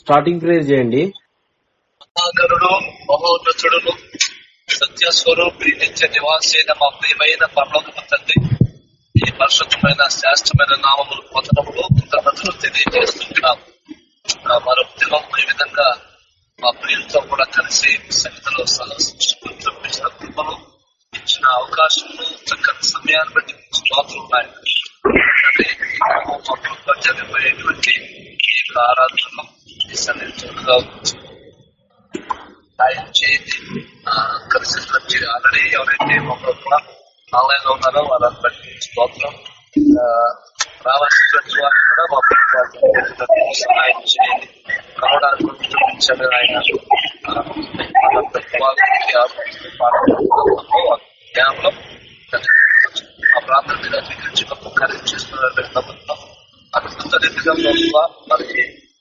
Starting prayer చేయండి. మహాగరుడు మహోన్నతుడును సత్యస్వరూపి నిత్య నివాసైన మా ప్రియమైన పరలోకపు తండ్రి ఈ పరిశుద్ధమైన శ్రేష్టమైన నామములు పొందడంలో కృతజ్ఞతలు తెలియజేస్తున్నాం. మరో ఈ విధంగా మా ప్రియులతో కూడా కలిసి సంగతిలో సృష్టించిన కృపను ఇచ్చిన అవకాశము చక్కని సమయాన్ని బట్టి స్తోత్రం ఉన్నాయి జరిగిపోయేటువంటి ఈ యొక్క ఆరాధనలో ఈ సన్నిధి తోడుగా చేయండి ఆల్రెడీ ఎవరైతే మమ్మల్ని కూడా ఆన్లైన్లో ఉన్నారో వాళ్ళని బట్టి స్తోత్రం రావాల్సినటువంటి వారిని కూడా మా ప్రభుత్వం సహాయం చేయండి రావడానికి ఆయన ఆ, మన ప్రాంతం మీద స్వీకరించి గొప్ప కార్యం చేస్తున్నారు ప్రభుత్వం అద్భుత రీతిగా ప్రభుత్వ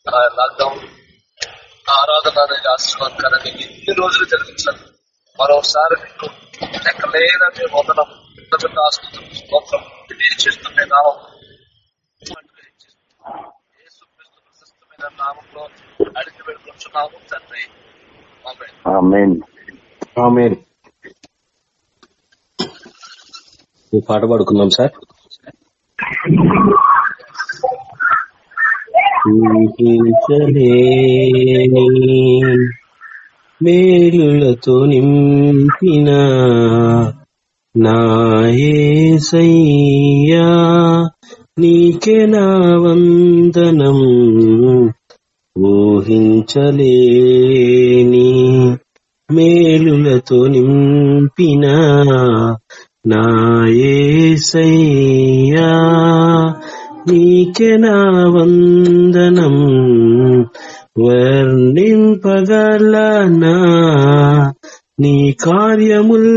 మరి లాక్డౌన్ ఆరాధన అనేది ఆశీర్వాదకరాన్ని ఎన్ని రోజులు జరిగించాలి మరోసారి మీకు ఎక్కలేన మేము వందనం పెద్ద ఆస్పత్రి స్తోత్రం తెలియజేస్తున్న నామం. ప్రశస్తమైన నామంలో అడిగి తండ్రి. ఈ పాట పాడుకుందాం సార్. ఊహించలేని మేలులతో నింపిన నాయసయ్యా నీకే నా వందనం ఊహించలేని మేలులతో నింపిన నాయసయ్యా నీకే నా వందనం. వర్ణింపగలనా నీ కార్యముల్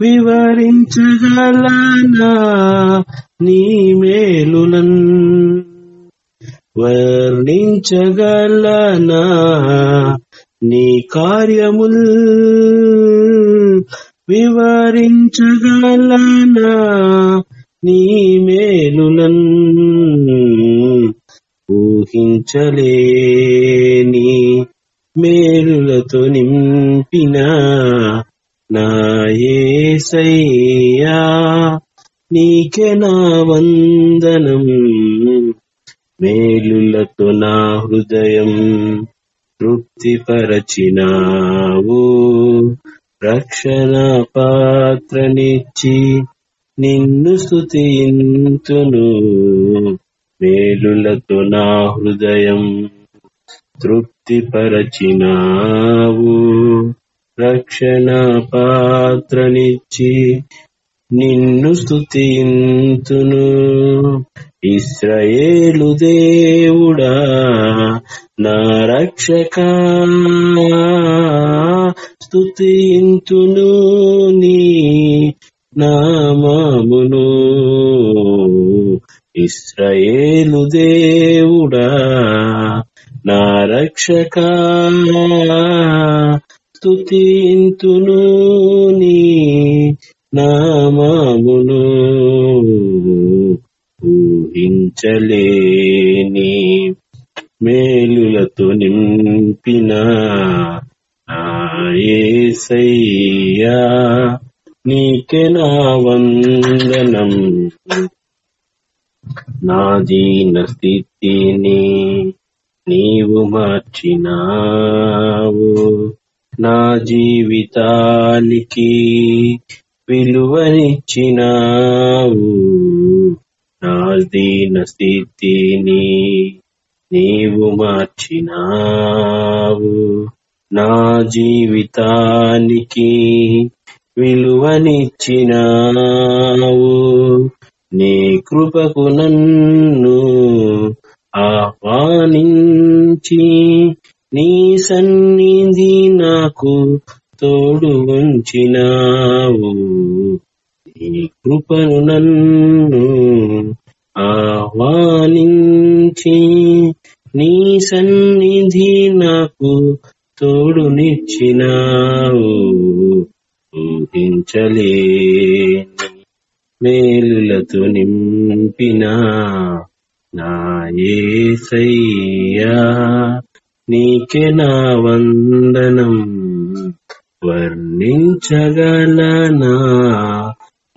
వివరించగలనా నీ మేలులన్. వర్ణించగలనా నీ కార్యముల్ వివరించగలనా నీ మేలులన్ ఊహించలేని మేలులతో నింపిన నాయసయ్యా నీకే నా వందనం. మేలులతో నా హృదయం తృప్తిపరచినావు. రక్షణ పాత్రనిచ్చి నిన్ను స్థుతింతును మేలులతో నా హృదయం తృప్తిపరచినావు. రక్షణ పాత్రనిచ్చి నిన్ను స్థుతింతును ఇస్రయేలు దేవుడా నా రక్షక స్తుతింతును నీ నామమును. ఇస్రయేలు దేవుడా నా రక్షక. స్తుతింతును నీ నామమును. ఊహించలేని మేలులతో నింపిన యేసయ్యా. నీకే నా వందనం నా దీన స్థితిని నీవు మార్చినావు. నా జీవితానికి విలువనిచ్చినావు. నా దీన స్థితిని నీవు మార్చినావు. నా జీవితానికి విలువనిచ్చినావు. నీ కృపకు నన్ను ఆహ్వానించి నీ సన్నిధి నాకు తోడు ఉంచినావు. నీ కృపను నన్ను ఆహ్వానించి నీ సన్నిధి నాకు తోడునిచ్చినావు. ఊహించలేని మేలులతో నింపిన నా ఏసయ్యా నీకే నా వందనం. వర్ణించగలనా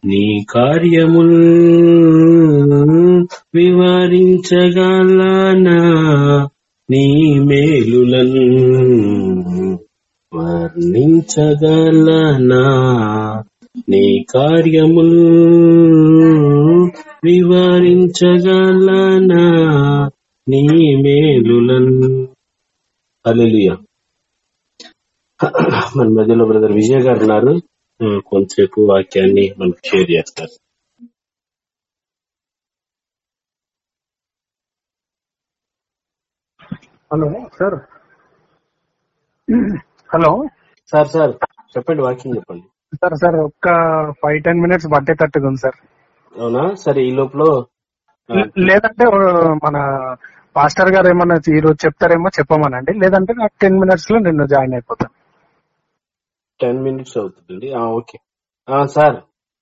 నీ కార్యముల్? వివరించగలనా నీ మేలులను? వర్ణించగలనా నీ కార్యముల్ వివరించగలనా నీ మేలులను హల్లెలూయా. మన మధ్యలో బ్రదర్ విజయ్ గారు ఉన్నారు. కొంతసేపు వాక్యాన్ని మనకు షేర్ చేస్తారు. Hello sir. Hello. Sir sir చెప్పండి వాక్యం చెప్పండి. సార్ సార్ ఒక్క ఫైవ్ టెన్ మినిట్స్ పట్టేటట్టుగా ఉంది సార్. అవునా? సరే ఈ లోపల లేదంటే మన పాస్టర్ గారు ఏమన్నా ఈ రోజు చెప్తారేమో చెప్పమనండి. లేదంటే నాకు టెన్ మినిట్స్లో నేను జాయిన్ అయిపోతాను టెన్ మినిట్స్ అవుతుందండి? ఓకే. సార్.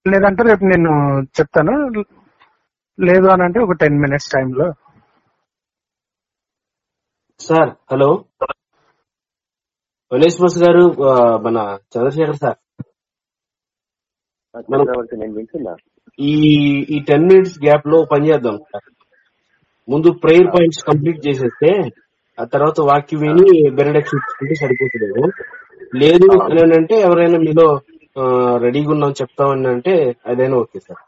లేదంటే రేపు నేను చెప్తాను. లేదు అని అంటే ఒక టెన్ మినిట్స్ టైంలో. Sir hello? వనేశ్వస్ గారు మన చంద్రశేఖర్ సార్. మనం నేను వింటున్నా. ఈ ఈ టెన్ మినిట్స్ గ్యాప్లో పని చేద్దాం సార్. ముందు ప్రేయర్ పాయింట్స్ కంప్లీట్ చేసేస్తే ఆ తర్వాత వాక్యం విని బెనడక్షన్ ఇచ్చుకుంటే సరిపోతుంది లేదు అంటే ఎవరైనా మీలో రెడీగా ఉన్నాం చెప్తామని అంటే అదైనా ఓకే సార్.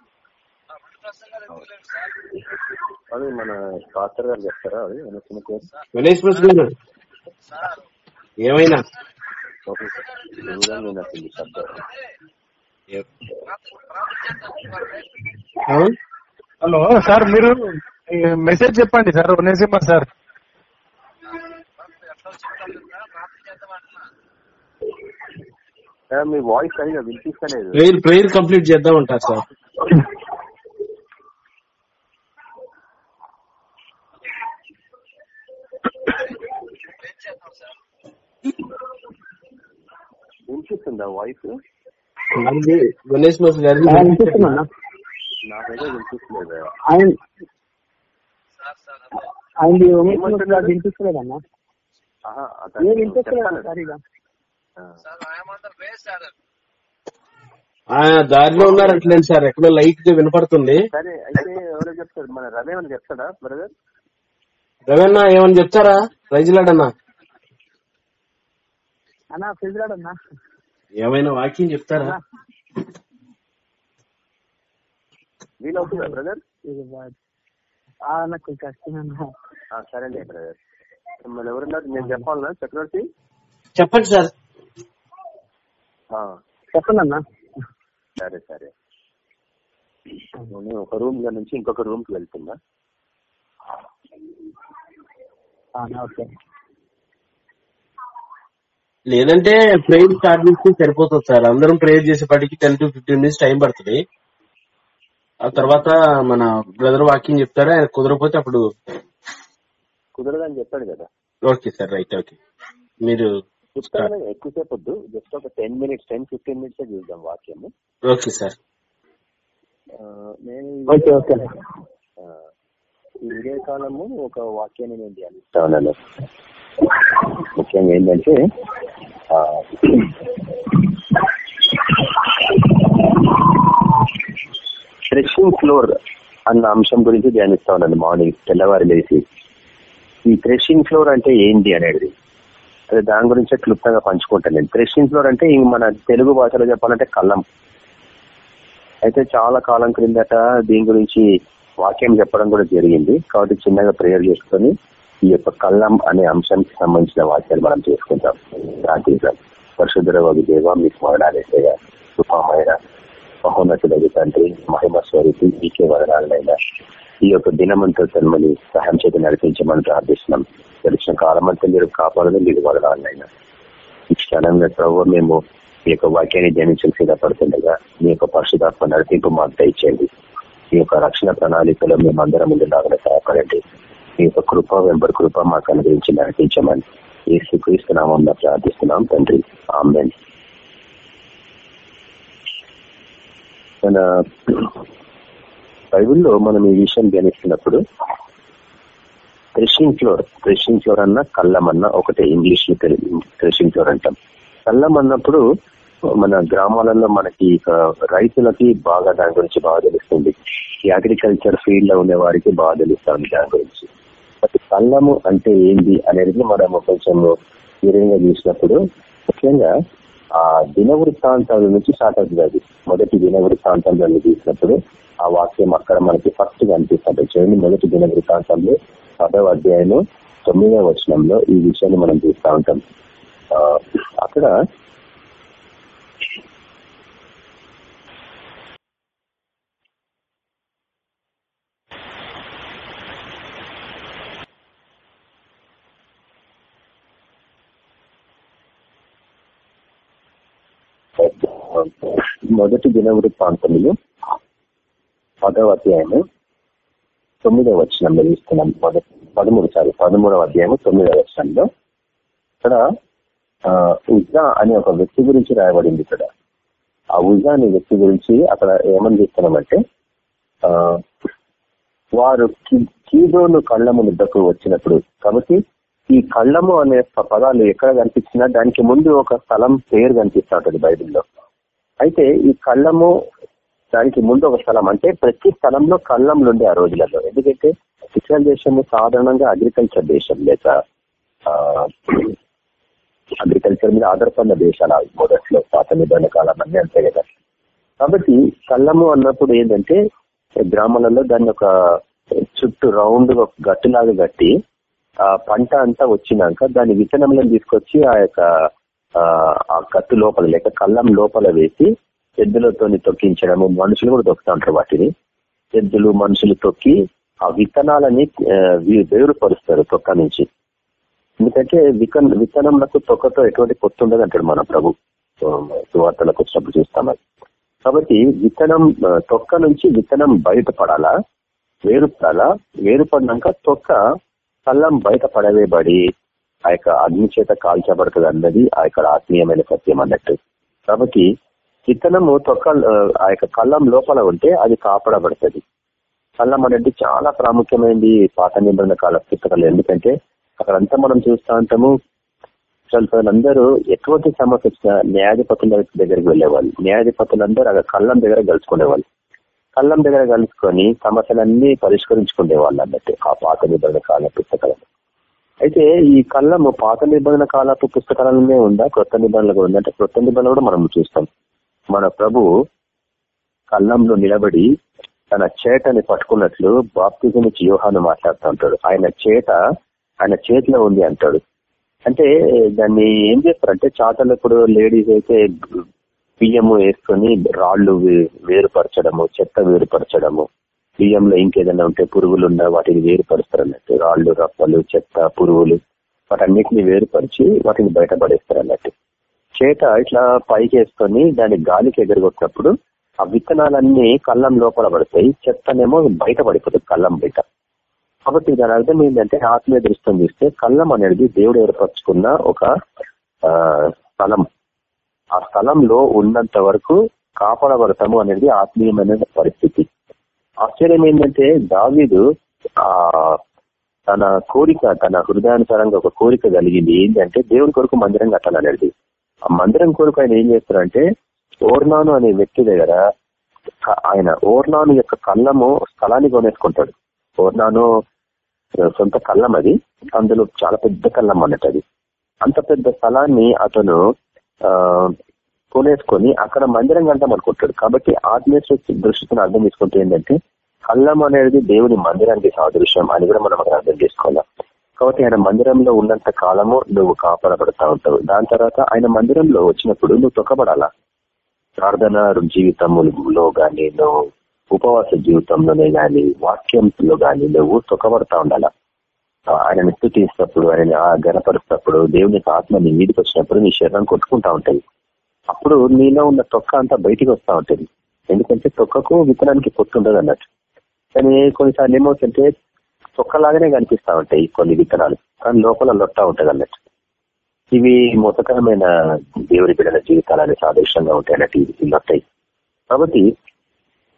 అది మన పాస్టర్ గారు చెప్తారా అది? గారు. ఏమైనా? సార్? హలో సార్ మీరు మెసేజ్ చెప్పండి సార్ నరసింహ సార్. సార్, మీ వాయిస్ సరిగా వినిపిస్తలేదు. ప్రేయర్ ప్రేయర్ కంప్లీట్ చేద్దాం అంటారు సార్? వినిపిస్తుందా వాయిస్? గారి వినిపిస్తుందన్నా? నాకైతే వినిపిస్తలేదు? ఆయన వినిపిస్తలేదన్నా? ఆయన దారిలో ఉన్నారంటలేండి సార్. ఎక్కడో లైట్గా వినపడుతుంది. సరే అయితే ఎవరో చెప్తారు. మన రవి ఏమైనా చెప్తాడా బ్రదర్? రవీణ ఏమని చెప్తారా? రైజులాడన్నా? అన్నా ఫిజిరాడన్నా ఏమైనా వాక్యం చెప్తారా? వీలవుతుందా బ్రదర్ నాకు కష్టమన్నా సరేలే బ్రదర్ మిమ్మల్ని ఎవరున్నారు నేను చెప్పాలనా? చక్రవర్తి? చెప్పండి సార్. ఆ, చెప్పండి అన్నా. సరే సరే. నేను ఒక రూమ్లో నుంచి ఇంకొక రూమ్కి వెళ్తున్నా. ఓకే. లేదంటే ప్రేయర్ స్టార్ట్ చేస్తే సరిపోతుంది సార్. అందరం prayer చేసేపాటికి ten to fifteen minutes time పడుతుంది. ఆ తర్వాత మన బ్రదర్ వాకింగ్ చెప్తారా? ఆయన కుదరకపోతే అప్పుడు కుదరదని చెప్పాడు కదా. Okay sir right okay. మీరు ఎక్కువసేపు వద్దు జస్ట్ ఒక ten minutes ten fifteen minutes చూద్దాం వాక్యము. Okay sir. నేను ఈ ఓకే ఓకే. ఆ, ఈ విడే కాలము ఒక వాక్యాన్ని నేను ధ్యానిస్తా ఉన్నాను. ముఖ్యంగా ఏంటంటే ఆ, థ్రెషింగ్ ఫ్లోర్ అన్న అంశం గురించి ధ్యానిస్తా ఉన్నాను మార్నింగ్ తెల్లవారు లేచి. ఈ థ్రెషింగ్ ఫ్లోర్ అంటే ఏంటి అనేది? అదే దాని గురించే క్లుప్తంగా పంచుకుంటాను నేను. థ్రెషింగ్ ఫ్లోర్ అంటే ఇంక మన తెలుగు భాషలో చెప్పాలంటే కళ్ళం. అయితే చాలా కాలం క్రిందట దీని గురించి వాక్యం చెప్పడం కూడా జరిగింది. కాబట్టి చిన్నగా ప్రేయర్ చేసుకొని ఈ యొక్క కళ్ళం అనే అంశానికి సంబంధించిన వాక్యాలు మనం చేసుకుంటాం. ప్రార్థించాం పరిశుద్ధ దేవ మీకు మరణాలేసయ్య కృపామైన మహోన్నతుడగు తండ్రి మహిమ స్వరూపి మీకే వదనాలైనా ఈ యొక్క దినమంతా తనమని సహాయం చేతి నడిపించమని ప్రార్థిస్తున్నాం. తెలిసిన కాలమంతా మీరు కాపాడదు మీరు వదనాలైనా ఈ క్షణంగా ప్రభు మేము మీ యొక్క వాక్యాన్ని ధ్యానించడం సిద్ధపడుతుండగా మీ యొక్క పరిశుధాత్మ నడిపింపు మాకు దయచేయండి. మీ యొక్క రక్షణ ప్రణాళికలో మేము అందరం ముందులాగా సహాయపడండి. మీ యొక్క కృప వెంబడి కృప మాకు అనుగ్రహించి నడిపించమని ఈ శ్రీకరిస్తున్నామని ప్రార్థిస్తున్నాం తండ్రి. ఆమెన్. మన బైబిల్లో మనం ఈ విషయం ధ్యానిస్తున్నప్పుడు థ్రెషింగ్ ఫ్లోర్ థ్రెషింగ్ ఫ్లోర్ అన్న కళ్ళం అన్న ఒకటే ఇంగ్లీష్లో థ్రెషింగ్ ఫ్లోర్ అంటాం. కళ్ళం అన్నప్పుడు మన గ్రామాలలో మనకి రైతులకి బాగా దాని గురించి బాగా తెలుస్తుంది. ఈ అగ్రికల్చర్ ఫీల్డ్లో ఉండే వారికి బాగా తెలుస్తుంది దాని గురించి. బట్ కళ్ళము అంటే ఏంది అనేది మనము కొంచెం తీవ్రంగా చూసినప్పుడు ముఖ్యంగా ఆ దిన వృత్తాంతాల నుంచి స్టార్ట్ అవుతుంది అది. మొదటి దిన వృత్తాంతంలో చూసినప్పుడు ఆ వాక్యం అక్కడ మనకి ఫస్ట్గా అనిపిస్తుంది. చూడండి మొదటి దిన వృత్తాంతంలో పదవ అధ్యాయంలో తొమ్మిదవ వచనంలో ఈ విషయాన్ని మనం చూస్తూ ఉంటాం. అక్కడ మొదటి దిన వృత్తాంతంలో పదవ అధ్యాయము తొమ్మిదవ వచనంలో చూస్తున్నాం మొదటి పదమూడు సారి పదమూడవ అధ్యాయము తొమ్మిదవ వచనంలో. ఇక్కడ ఉజా అనే ఒక వ్యక్తి గురించి రాయబడింది ఇక్కడ. ఆ ఉజా అనే వ్యక్తి గురించి అక్కడ ఏమని చూస్తున్నామంటే వారు కీదోను కళ్ళము ముద్దకు వచ్చినప్పుడు కాబట్టి ఈ కళ్ళము అనే పదాలు ఎక్కడ కనిపించినా దానికి ముందు ఒక స్థలం పేరు కనిపిస్తూ ఉంటుంది బైబిల్లో. అయితే ఈ కళ్ళము దానికి ముందు ఒక స్థలం అంటే ప్రతి స్థలంలో కళ్ళంలు ఉండే ఆ రోజులలో. ఎందుకంటే ఇస్రాయల్ దేశము సాధారణంగా అగ్రికల్చర్ దేశం లేక అగ్రికల్చర్ మీద ఆధారపడిన దేశాలు మొదట్లో పాత నిబంధన కాలం అన్ని అంతే కదా. కాబట్టి కళ్ళము అన్నప్పుడు ఏంటంటే గ్రామాలలో దాన్ని ఒక చుట్టూ రౌండ్ ఒక గట్టులాగా కట్టి ఆ పంట అంతా వచ్చినాక దాని విత్తనంలో తీసుకొచ్చి ఆ యొక్క ఆ, కత్తి లోపల లేక కళ్ళం లోపల వేసి ఎద్దులతోని తొక్కించడము మనుషులు కూడా తొక్కుతా ఉంటారు వాటిని. ఎద్దులు మనుషులు తొక్కి ఆ విత్తనాలని వేరుపరుస్తారు తొక్క నుంచి. ఎందుకంటే వికన్ విత్తనంలకు తొక్కతో ఎటువంటి పొత్తు ఉండదు అంటాడు మన ప్రభు. సువార్తలకు వచ్చినప్పుడు చూస్తాం కాబట్టి విత్తనం తొక్క నుంచి విత్తనం బయటపడాలా? వేరుపడాలా వేరుపడినాక తొక్క కళ్ళం బయటపడవేబడి ఆ యొక్క అగ్ని చేత కాల్చబడుతుంది అన్నది ఆ యొక్క ఆత్మీయమైన సత్యం అన్నట్టు. కాబట్టి విత్తనము తొక్క ఆ, యొక్క కళ్ళం లోపల ఉంటే అది కాపాడబడుతుంది. కళ్ళం అనేది చాలా ప్రాముఖ్యమైనది పాత నిబంధన కాల పుస్తకాలు ఎందుకంటే అక్కడంతా మనం చూస్తూ ఉంటాము అందరూ ఎటువంటి సమస్య వచ్చినా న్యాయాధిపతుల దగ్గరికి వెళ్ళేవాళ్ళు. న్యాయాధిపతులందరూ అక్కడ కళ్ళం దగ్గర కలుసుకునేవాళ్ళు. కళ్ళం దగ్గర కలుసుకొని సమస్యలన్నీ పరిష్కరించుకునే వాళ్ళు అన్నట్టు ఆ పాత నిబంధన కాల పుస్తకాలను అయితే ఈ కళ్ళము పాత నిబంధన కాలపు పుస్తకాలనే ఉందా? కొత్త నిబంధనలు కూడా ఉందా? అంటే క్రొత్త నిబంధనలు కూడా మనం చూస్తాం. మన ప్రభు కళ్ళంలో నిలబడి తన చేటని పట్టుకున్నట్లు బాప్తిజం ఇచ్చి యోహాను మాట్లాడుతూ ఉంటాడు. ఆయన చేట ఆయన చేతిలో ఉంది అంటాడు. అంటే దాన్ని ఏం చేస్తారంటే చాటలు ఇప్పుడు లేడీస్ అయితే బియ్యము వేసుకొని రాళ్ళు వేరుపరచడము చెత్త వేరుపరచడము బియ్యంలో ఇంకేదైనా ఉంటే పురుగులున్న వాటిని వేరుపరుస్తారు అన్నట్టు రాళ్ళు రప్పలు చెత్త పురుగులు వాటన్నిటిని వేరుపరిచి వాటిని బయటపడేస్తారు అన్నట్టు చేత ఇట్లా పైకేసుకొని దాన్ని గాలికి ఎగరగొట్టినప్పుడు ఆ విత్తనాలన్నీ కళ్ళం లోపల పడతాయి చెత్తనేమో బయట పడిపోతుంది కళ్ళం బయట. కాబట్టి దాని అర్థం ఏంటంటే ఆత్మీయ దృష్టం చూస్తే కళ్ళం అనేది దేవుడు ఏర్పరచుకున్న ఒక స్థలం. ఆ స్థలంలో ఉన్నంత వరకు కాపాడబడతాము అనేది ఆత్మీయమైన పరిస్థితి. ఆశ్చర్యం ఏంటంటే దావీదు ఆ తన కోరిక తన హృదయానుసారంగా ఒక కోరిక కలిగింది. ఏంటంటే దేవుని కొరకు మందిరం కట్టాలనేది. ఆ మందిరం కొరకు ఆయన ఏం చేస్తారంటే ఓర్నాను అనే వ్యక్తి దగ్గర ఆయన ఓర్నాను యొక్క కళ్ళము స్థలాన్ని కొనేసుకుంటాడు. ఓర్నాను సొంత కళ్ళం అది. అందులో చాలా పెద్ద కళ్ళం అన్నట్టు అది. అంత పెద్ద స్థలాన్ని అతను ఆ కొనేసుకొని అక్కడ మందిరం కంటాం అనుకుంటాడు కాబట్టి ఆత్మీయ దృష్టితో దృష్టిని అర్థం చేసుకుంటే ఏంటంటే కళ్ళం అనేది దేవుని మందిరానికి సాదృశ్యం అని కూడా మనం అర్థం చేసుకోవాలి. కాబట్టి ఆయన మందిరంలో ఉన్నంత కాలము నువ్వు కాపాడబడతా ఉంటావు. దాని తర్వాత ఆయన మందిరంలో వచ్చినప్పుడు నువ్వు తొక్కబడాలా? ప్రార్థన జీవితంలో గాని నువ్వు ఉపవాస జీవితంలోనే గాని వాక్యంలో గాని నువ్వు తొక్కబడతా ఉండాలా? ఆయన ఆయనను ఆయన ఆ గనపరుస్తున్నప్పుడు దేవునికి ఆత్మ నీ మీదకి వచ్చినప్పుడు నీ శరీరం కొట్టుకుంటా ఉంటాయి. అప్పుడు నీలో ఉన్న తొక్క అంతా బయటికి వస్తూ ఉంటుంది. ఎందుకంటే తొక్కకు విత్తనానికి పొట్టు ఉండదు అన్నట్టు. కానీ కొన్నిసార్లు ఏమవుతుంటే తొక్కలాగానే కనిపిస్తా ఉంటాయి కొన్ని విత్తనాలు. కానీ లోపల లొట్టా ఉంటుంది అన్నట్టు. ఇవి మోసకరమైన దేవుడి బిడ్డల జీవితాలని సాదృశ్యంగా ఉంటాయి అన్నట్టు ఇవి ఇవి లొట్టాయి కాబట్టి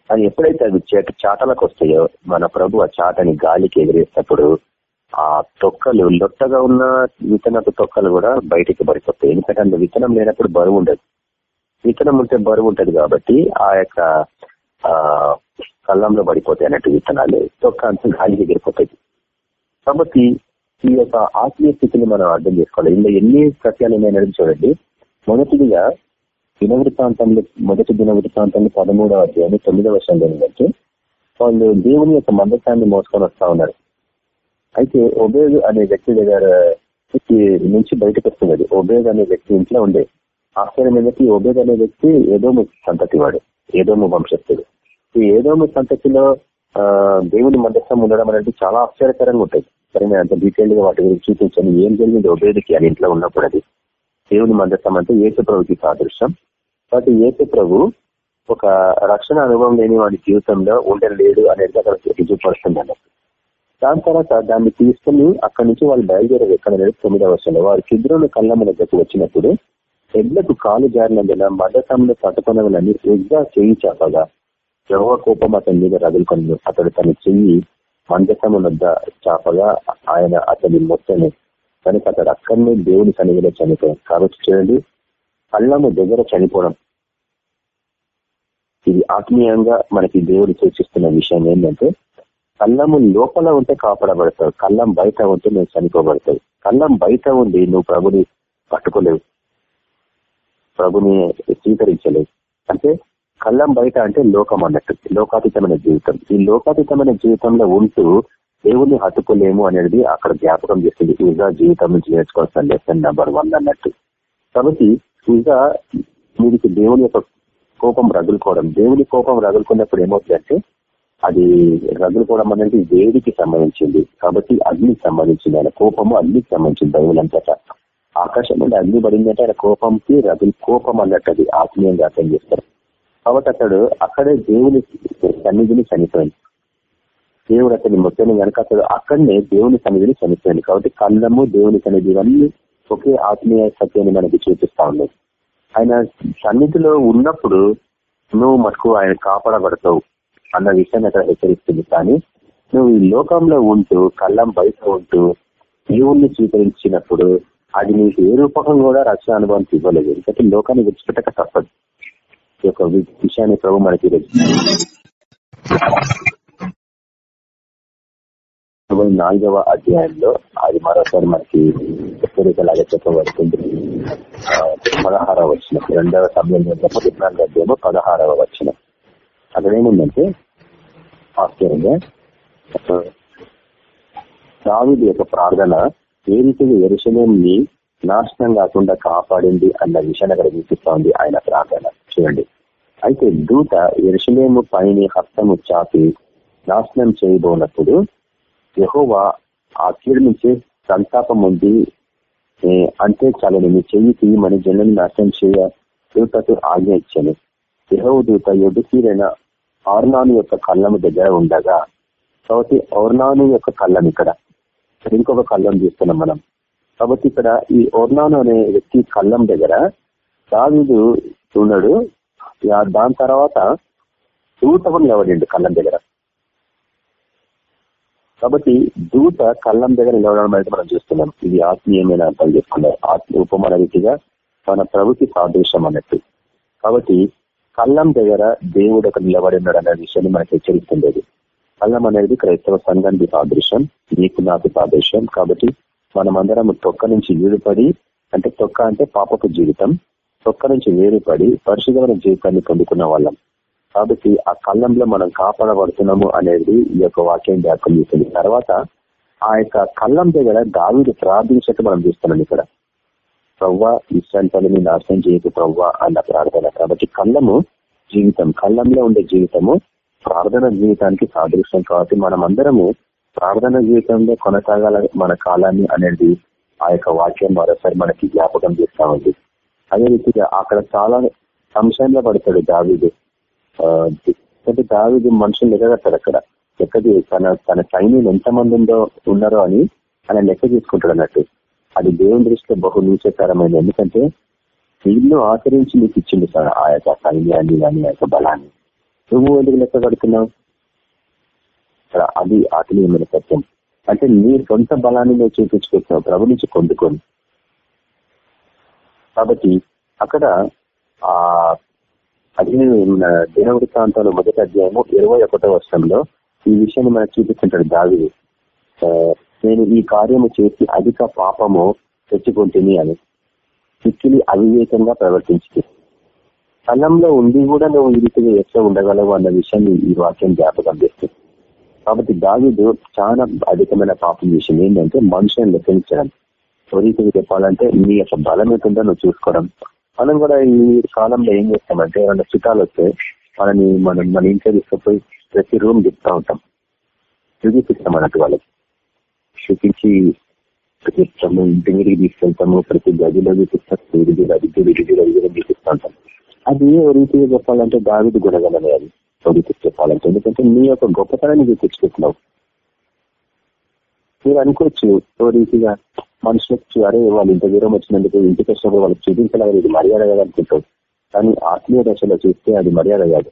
అది ఎప్పుడైతే అవి చేట చాటలకు వస్తాయో మన ప్రభు ఆ చాటని గాలికి ఎగిరేసినప్పుడు ఆ తొక్కలు లొట్టగా ఉన్న విత్తనపు తొక్కలు కూడా బయటికి పడిపోతాయి ఎందుకంటే అందులో విత్తనం లేనప్పుడు బరువు ఉండదు. విత్తనం ఉంటే బరువు ఉంటది కాబట్టి ఆ యొక్క కళ్ళంలో పడిపోతాయి అన్నట్టు విత్తనాలు తొక్క అంతా గాలికి ఎగిరిపోతాయి. కాబట్టి ఈ యొక్క ఆత్మీయ స్థితిని మనం అర్థం చేసుకోవాలి. ఇందులో ఎన్ని సత్యాలు ఉన్నాయని చూడండి. మొదటిదిగా దినవృత్తాంతంలో మొదటి దినవృత్తాంతంలో పదమూడవ అధ్యాయం తొమ్మిదవ వర్షంలో ఏంటంటే వాళ్ళు దేవుని యొక్క మందసాన్ని మోసుకొని వస్తా ఉన్నారు. అయితే ఒబేద్ అనే వ్యక్తి దగ్గర నుంచి బయటకు వస్తున్నది. ఒబేద్ అనే వ్యక్తి ఇంట్లో ఉండే. ఆశ్చర్యం ఏంటంటే ఒబేద్ అనే వ్యక్తి ఏదోము సంతతి వాడు ఏదోము వంశస్థుడు. ఈ ఏదోము సంతతిలో దేవుని మందస్థం ఉండడం అనేది చాలా ఆశ్చర్యకరంగా ఉంటుంది. సరే నేను అంత డీటెయిల్గా వాటి గురించి చూపించాను. ఏం జరిగింది ఒబేదికి అని ఇంట్లో ఉన్నప్పుడు అది. దేవుని మందస్థం అంటే ఏసు ప్రభుకి సాదృశ్యం. కాబట్టి ఏసు ప్రభు ఒక రక్షణ అనుభవం లేని వాడి జీవితంలో ఉండలేడు అనేది అక్కడ రుజుపరుస్తుంది అన్నట్టు. దాని తర్వాత దాన్ని తీసుకుని అక్కడి నుంచి వాళ్ళు బయలుదేరారు. ఎక్కడ తొమ్మిదవ వర్షంలో వారు కిద్రోను కళ్ళ దగ్గరకు వచ్చినప్పుడు ఎడ్లకు కాలు జారినందున మద్దతంలో పట్టుకున్నవన్నీ ఎగ్గా చేయి చాపగా యహో కోపం అతని మీద రగులుకొని అతడు తన చెయ్యి మందసము వద్ద చాపగా ఆయన అతని మొత్తని కనుక అతడు అక్కడనే దేవుని సన్నిధిలో చనిపోయాడు కాబట్టి చూడండి కళ్ళము దగ్గర చనిపోవడం. ఇది ఆత్మీయంగా మనకి దేవుడు సూచిస్తున్న విషయం ఏంటంటే కళ్ళము లోపల ఉంటే కాపాడబడతావు కళ్ళం బయట ఉంటే నువ్వు చనిపోబడతావు. కళ్ళం బయట ఉండి నువ్వు ప్రభుని పట్టుకోలేవు. ప్రభుని స్వీకరించలేదు. అంటే కళ్ళం బయట అంటే లోకం అన్నట్టు లోకాతీతమైన జీవితం. ఈ లోకాతీతమైన జీవితంలో ఉంటూ దేవుని హత్తుకోలేము అనేది అక్కడ జ్ఞాపకం చేస్తుంది. ఈజా జీవితం నుంచి నేర్చుకోవాల్సిన లెసన్ నెంబర్ వన్ అన్నట్టు. కాబట్టి ఈజా మీదికి దేవుని యొక్క కోపం రగులుకోవడం. దేవుని కోపం రగులుకున్నప్పుడు ఏమవుతుందంటే అది రగులుకోవడం అనేది వేడికి సంబంధించింది. కాబట్టి అగ్నికి సంబంధించింది ఆయన కోపము అగ్నికి సంబంధించింది బైబులంతటా ఆకాశం నుండి అగ్ని పడిందంటే ఆయన కోపంకి రగులు కోపం అన్నట్టు అది ఆత్మీయంగా అర్థం చేస్తారు. కాబట్టి అతడు అక్కడే దేవుని సన్నిధిని చనిపోయింది. దేవుడు అతని మొత్తం కనుక అతడు అక్కడనే దేవుని సన్నిధిని చనిపోయింది. కాబట్టి కళ్ళము దేవుని సన్నిధి ఇవన్నీ ఒకే ఆత్మీయ సత్యాన్ని మనకి చూపిస్తా ఉన్నాయి. ఆయన సన్నిధిలో ఉన్నప్పుడు నువ్వు మటుకు ఆయన కాపాడబడతావు అన్న విషయాన్ని అక్కడ హెచ్చరిస్తుంది. కానీ నువ్వు ఈ లోకంలో ఉంటూ కళ్ళం బయట ఉంటూ దేవుణ్ణి స్వీకరించినప్పుడు అది నీకు ఏ రూపకం కూడా రక్షణ అనుభవం ఇవ్వలేదు. ఎందుకంటే లోకాన్ని విడిచిపెట్టక తప్పదు. ఈ యొక్క విషయాన్ని ప్రభు మనకి ఇరవై నాలుగవ అధ్యాయంలో అది మరోసారి మనకి హెచ్చరికలాగా చెప్పబడుతుంది. పదహారవ వచ్చిన రెండవ సమయంలో పద్నాలుగు అధ్యాయము పదహారవ వచ్చిన అక్కడేముందంటే ఆశ్చర్యంగా దావిది యొక్క ప్రార్థన ఏ రీతిగా ఎరుసలేంని నాశనం కాకుండా కాపాడింది అన్న విషయాన్ని అక్కడ చూపిస్తా ఆయన ప్రార్థన. చూడండి. అయితే దూత ఎరుసలేము పైన హస్తము చాపి నాశనం చేయబోనప్పుడు యహోవా ఆ కీడు నుంచి సంతాపం ఉంది. అంటే చాలని నీ చెయ్యి తీయమని జనులను నాశనం చేయ దూతకు ఆజ్ఞ ఇచ్చాను. యహో దూత ఎదుకీరైన ఆర్నాను యొక్క కళ్ళము దగ్గర ఉండగా కాబట్టి ఔర్నాను యొక్క కళ్ళం ఇక్కడ. ఇంకొక కళ్ళం చూస్తున్నాం మనం. కాబట్టి ఇక్కడ ఈ ఓర్నాను అనే వ్యక్తి కళ్ళం దగ్గర దావీదు ఉన్నాడు. దాని తర్వాత దూతవం కూడా నిలబడిండు కళ్ళం దగ్గర. కాబట్టి దూత కళ్ళం దగ్గర నిలవడం అయితే మనం చూస్తున్నాం. ఇది ఆత్మీయమైన అర్థం చేసుకున్నారు ఆత్మ ఉపమాన రీతిగా మన ప్రభుకి సాదృశ్యం అన్నట్టు. కాబట్టి కళ్ళం దగ్గర దేవుడు ఒక నిలబడి ఉన్నాడు అనే విషయాన్ని మనకు హెచ్చరిస్తుండేది. కళ్ళం అనేది క్రైస్తవ సంఘానికి సాదృశ్యం నీకు నాకు సాదృశ్యం కాబట్టి మనమందరం తొక్క నుంచి వేరుపడి అంటే తొక్క అంటే పాపపు జీవితం తొక్క నుంచి వేరుపడి పరిశుభ్రమైన జీవితాన్ని పొందుకున్న వాళ్ళం. కాబట్టి ఆ కళ్ళంలో మనం కాపాడబడుతున్నాము అనేది ఈ యొక్క వాక్యం వ్యాఖ్యం చేస్తుంది తర్వాత ఆ యొక్క కళ్ళం దగ్గర దావిడు ప్రార్థించట్టు మనం చూస్తున్నాం ఇక్కడ. ప్రవ్వా ఇష్టాంతాలని నాశనం చేయకు ప్రవ్వా అన్న ప్రార్థన. కాబట్టి కళ్ళము జీవితం కళ్ళంలో ఉండే జీవితము ప్రార్థన జీవితానికి సాదృశ్యం కాబట్టి మనం అందరము ప్రార్థన జీవితంలో కొనసాగాల మన కాలాన్ని అనేది ఆ యొక్క వాక్యం మరోసారి మనకి జ్ఞాపకం చేస్తా ఉంది అదే రీతిగా అక్కడ చాలా సంశయంలో పడతాడు దావీదు. అంటే దావీదు మనుషులు లెక్కగట్టాడు అక్కడ. లెక్క తన తన సైన్యం ఎంతమంది ఉందో ఉన్నారో అని ఆయన లెక్క తీసుకుంటాడు అన్నట్టు. అది దేవుని దృష్టిలో బహు నీచకరమైనది. ఎందుకంటే వీళ్ళు ఆచరించి నీకు ఇచ్చింది సార్ ఆ యొక్క సైన్యాన్ని కానీ ఆ యొక్క బలాన్ని. నువ్వు ఎందుకు లెక్క కడుతున్నావు? అది ఆత్మీయమైన సత్యం. అంటే నీ సొంత బలాన్ని నువ్వు చూపించుకుంటున్నావు ప్రభు నుంచి కొండుకొని కాబట్టి అక్కడ ఆ అది దినవృత్తాంతాలు మొదటి అధ్యాయము ఇరవై ఒకటో వర్షంలో ఈ విషయాన్ని మనకు చూపిస్తుంటాడు దావి నేను ఈ కార్యము చేసి అధిక పాపము తెచ్చుకుంటుంది అని. చిక్కిలి అవివేకంగా ప్రవర్తించింది స్థలంలో ఉండి కూడా నువ్వు ఈ రీతిగా ఎట్లా ఉండగలవు అన్న విషయాన్ని ఈ వాక్యం జ్ఞాపకం చేస్తుంది కాబట్టి దావిదు చాలా అధికమైన పాపం విషయం ఏంటంటే మనుషులను లెక్కించడం ఓ రీతిగా చెప్పాలంటే నీ యొక్క బలం ఏంటుందో నువ్వు చూసుకోవడం మనం కూడా ఈ కాలంలో ఏం చేస్తామంటే ఏమైనా చుట్టాలు వస్తే వాళ్ళని మనం మన ఇంట్లో తీసుకుపోయి ప్రతి రూమ్ చెప్తా ఉంటాం చూపిస్తాం అన్నట్టు వాళ్ళకి చూపించి చూపిస్తాము ఇంటి మీదకి తీసుకెళ్తాము ప్రతి గదిలో చూపిస్తాం వీడికి అదికి ఉంటాం అది ఓ రీతిగా చెప్పాలంటే దావిది గుణగలమే అది. ఓ రీతికి చెప్పాలంటే ఎందుకంటే నీ యొక్క గొప్పతనాన్ని చూపించుకుంటున్నావు మీరు అనుకోవచ్చు ఓ రీతిగా మనుషులకు అరే వాళ్ళు ఇంత దూరం వచ్చినందుకు ఇంటికి వచ్చినప్పుడు వాళ్ళకి చూపించలేదు ఇది మర్యాద కాదు అనుకుంటావు. కానీ ఆత్మీయ దశలో చూస్తే అది మర్యాద కాదు.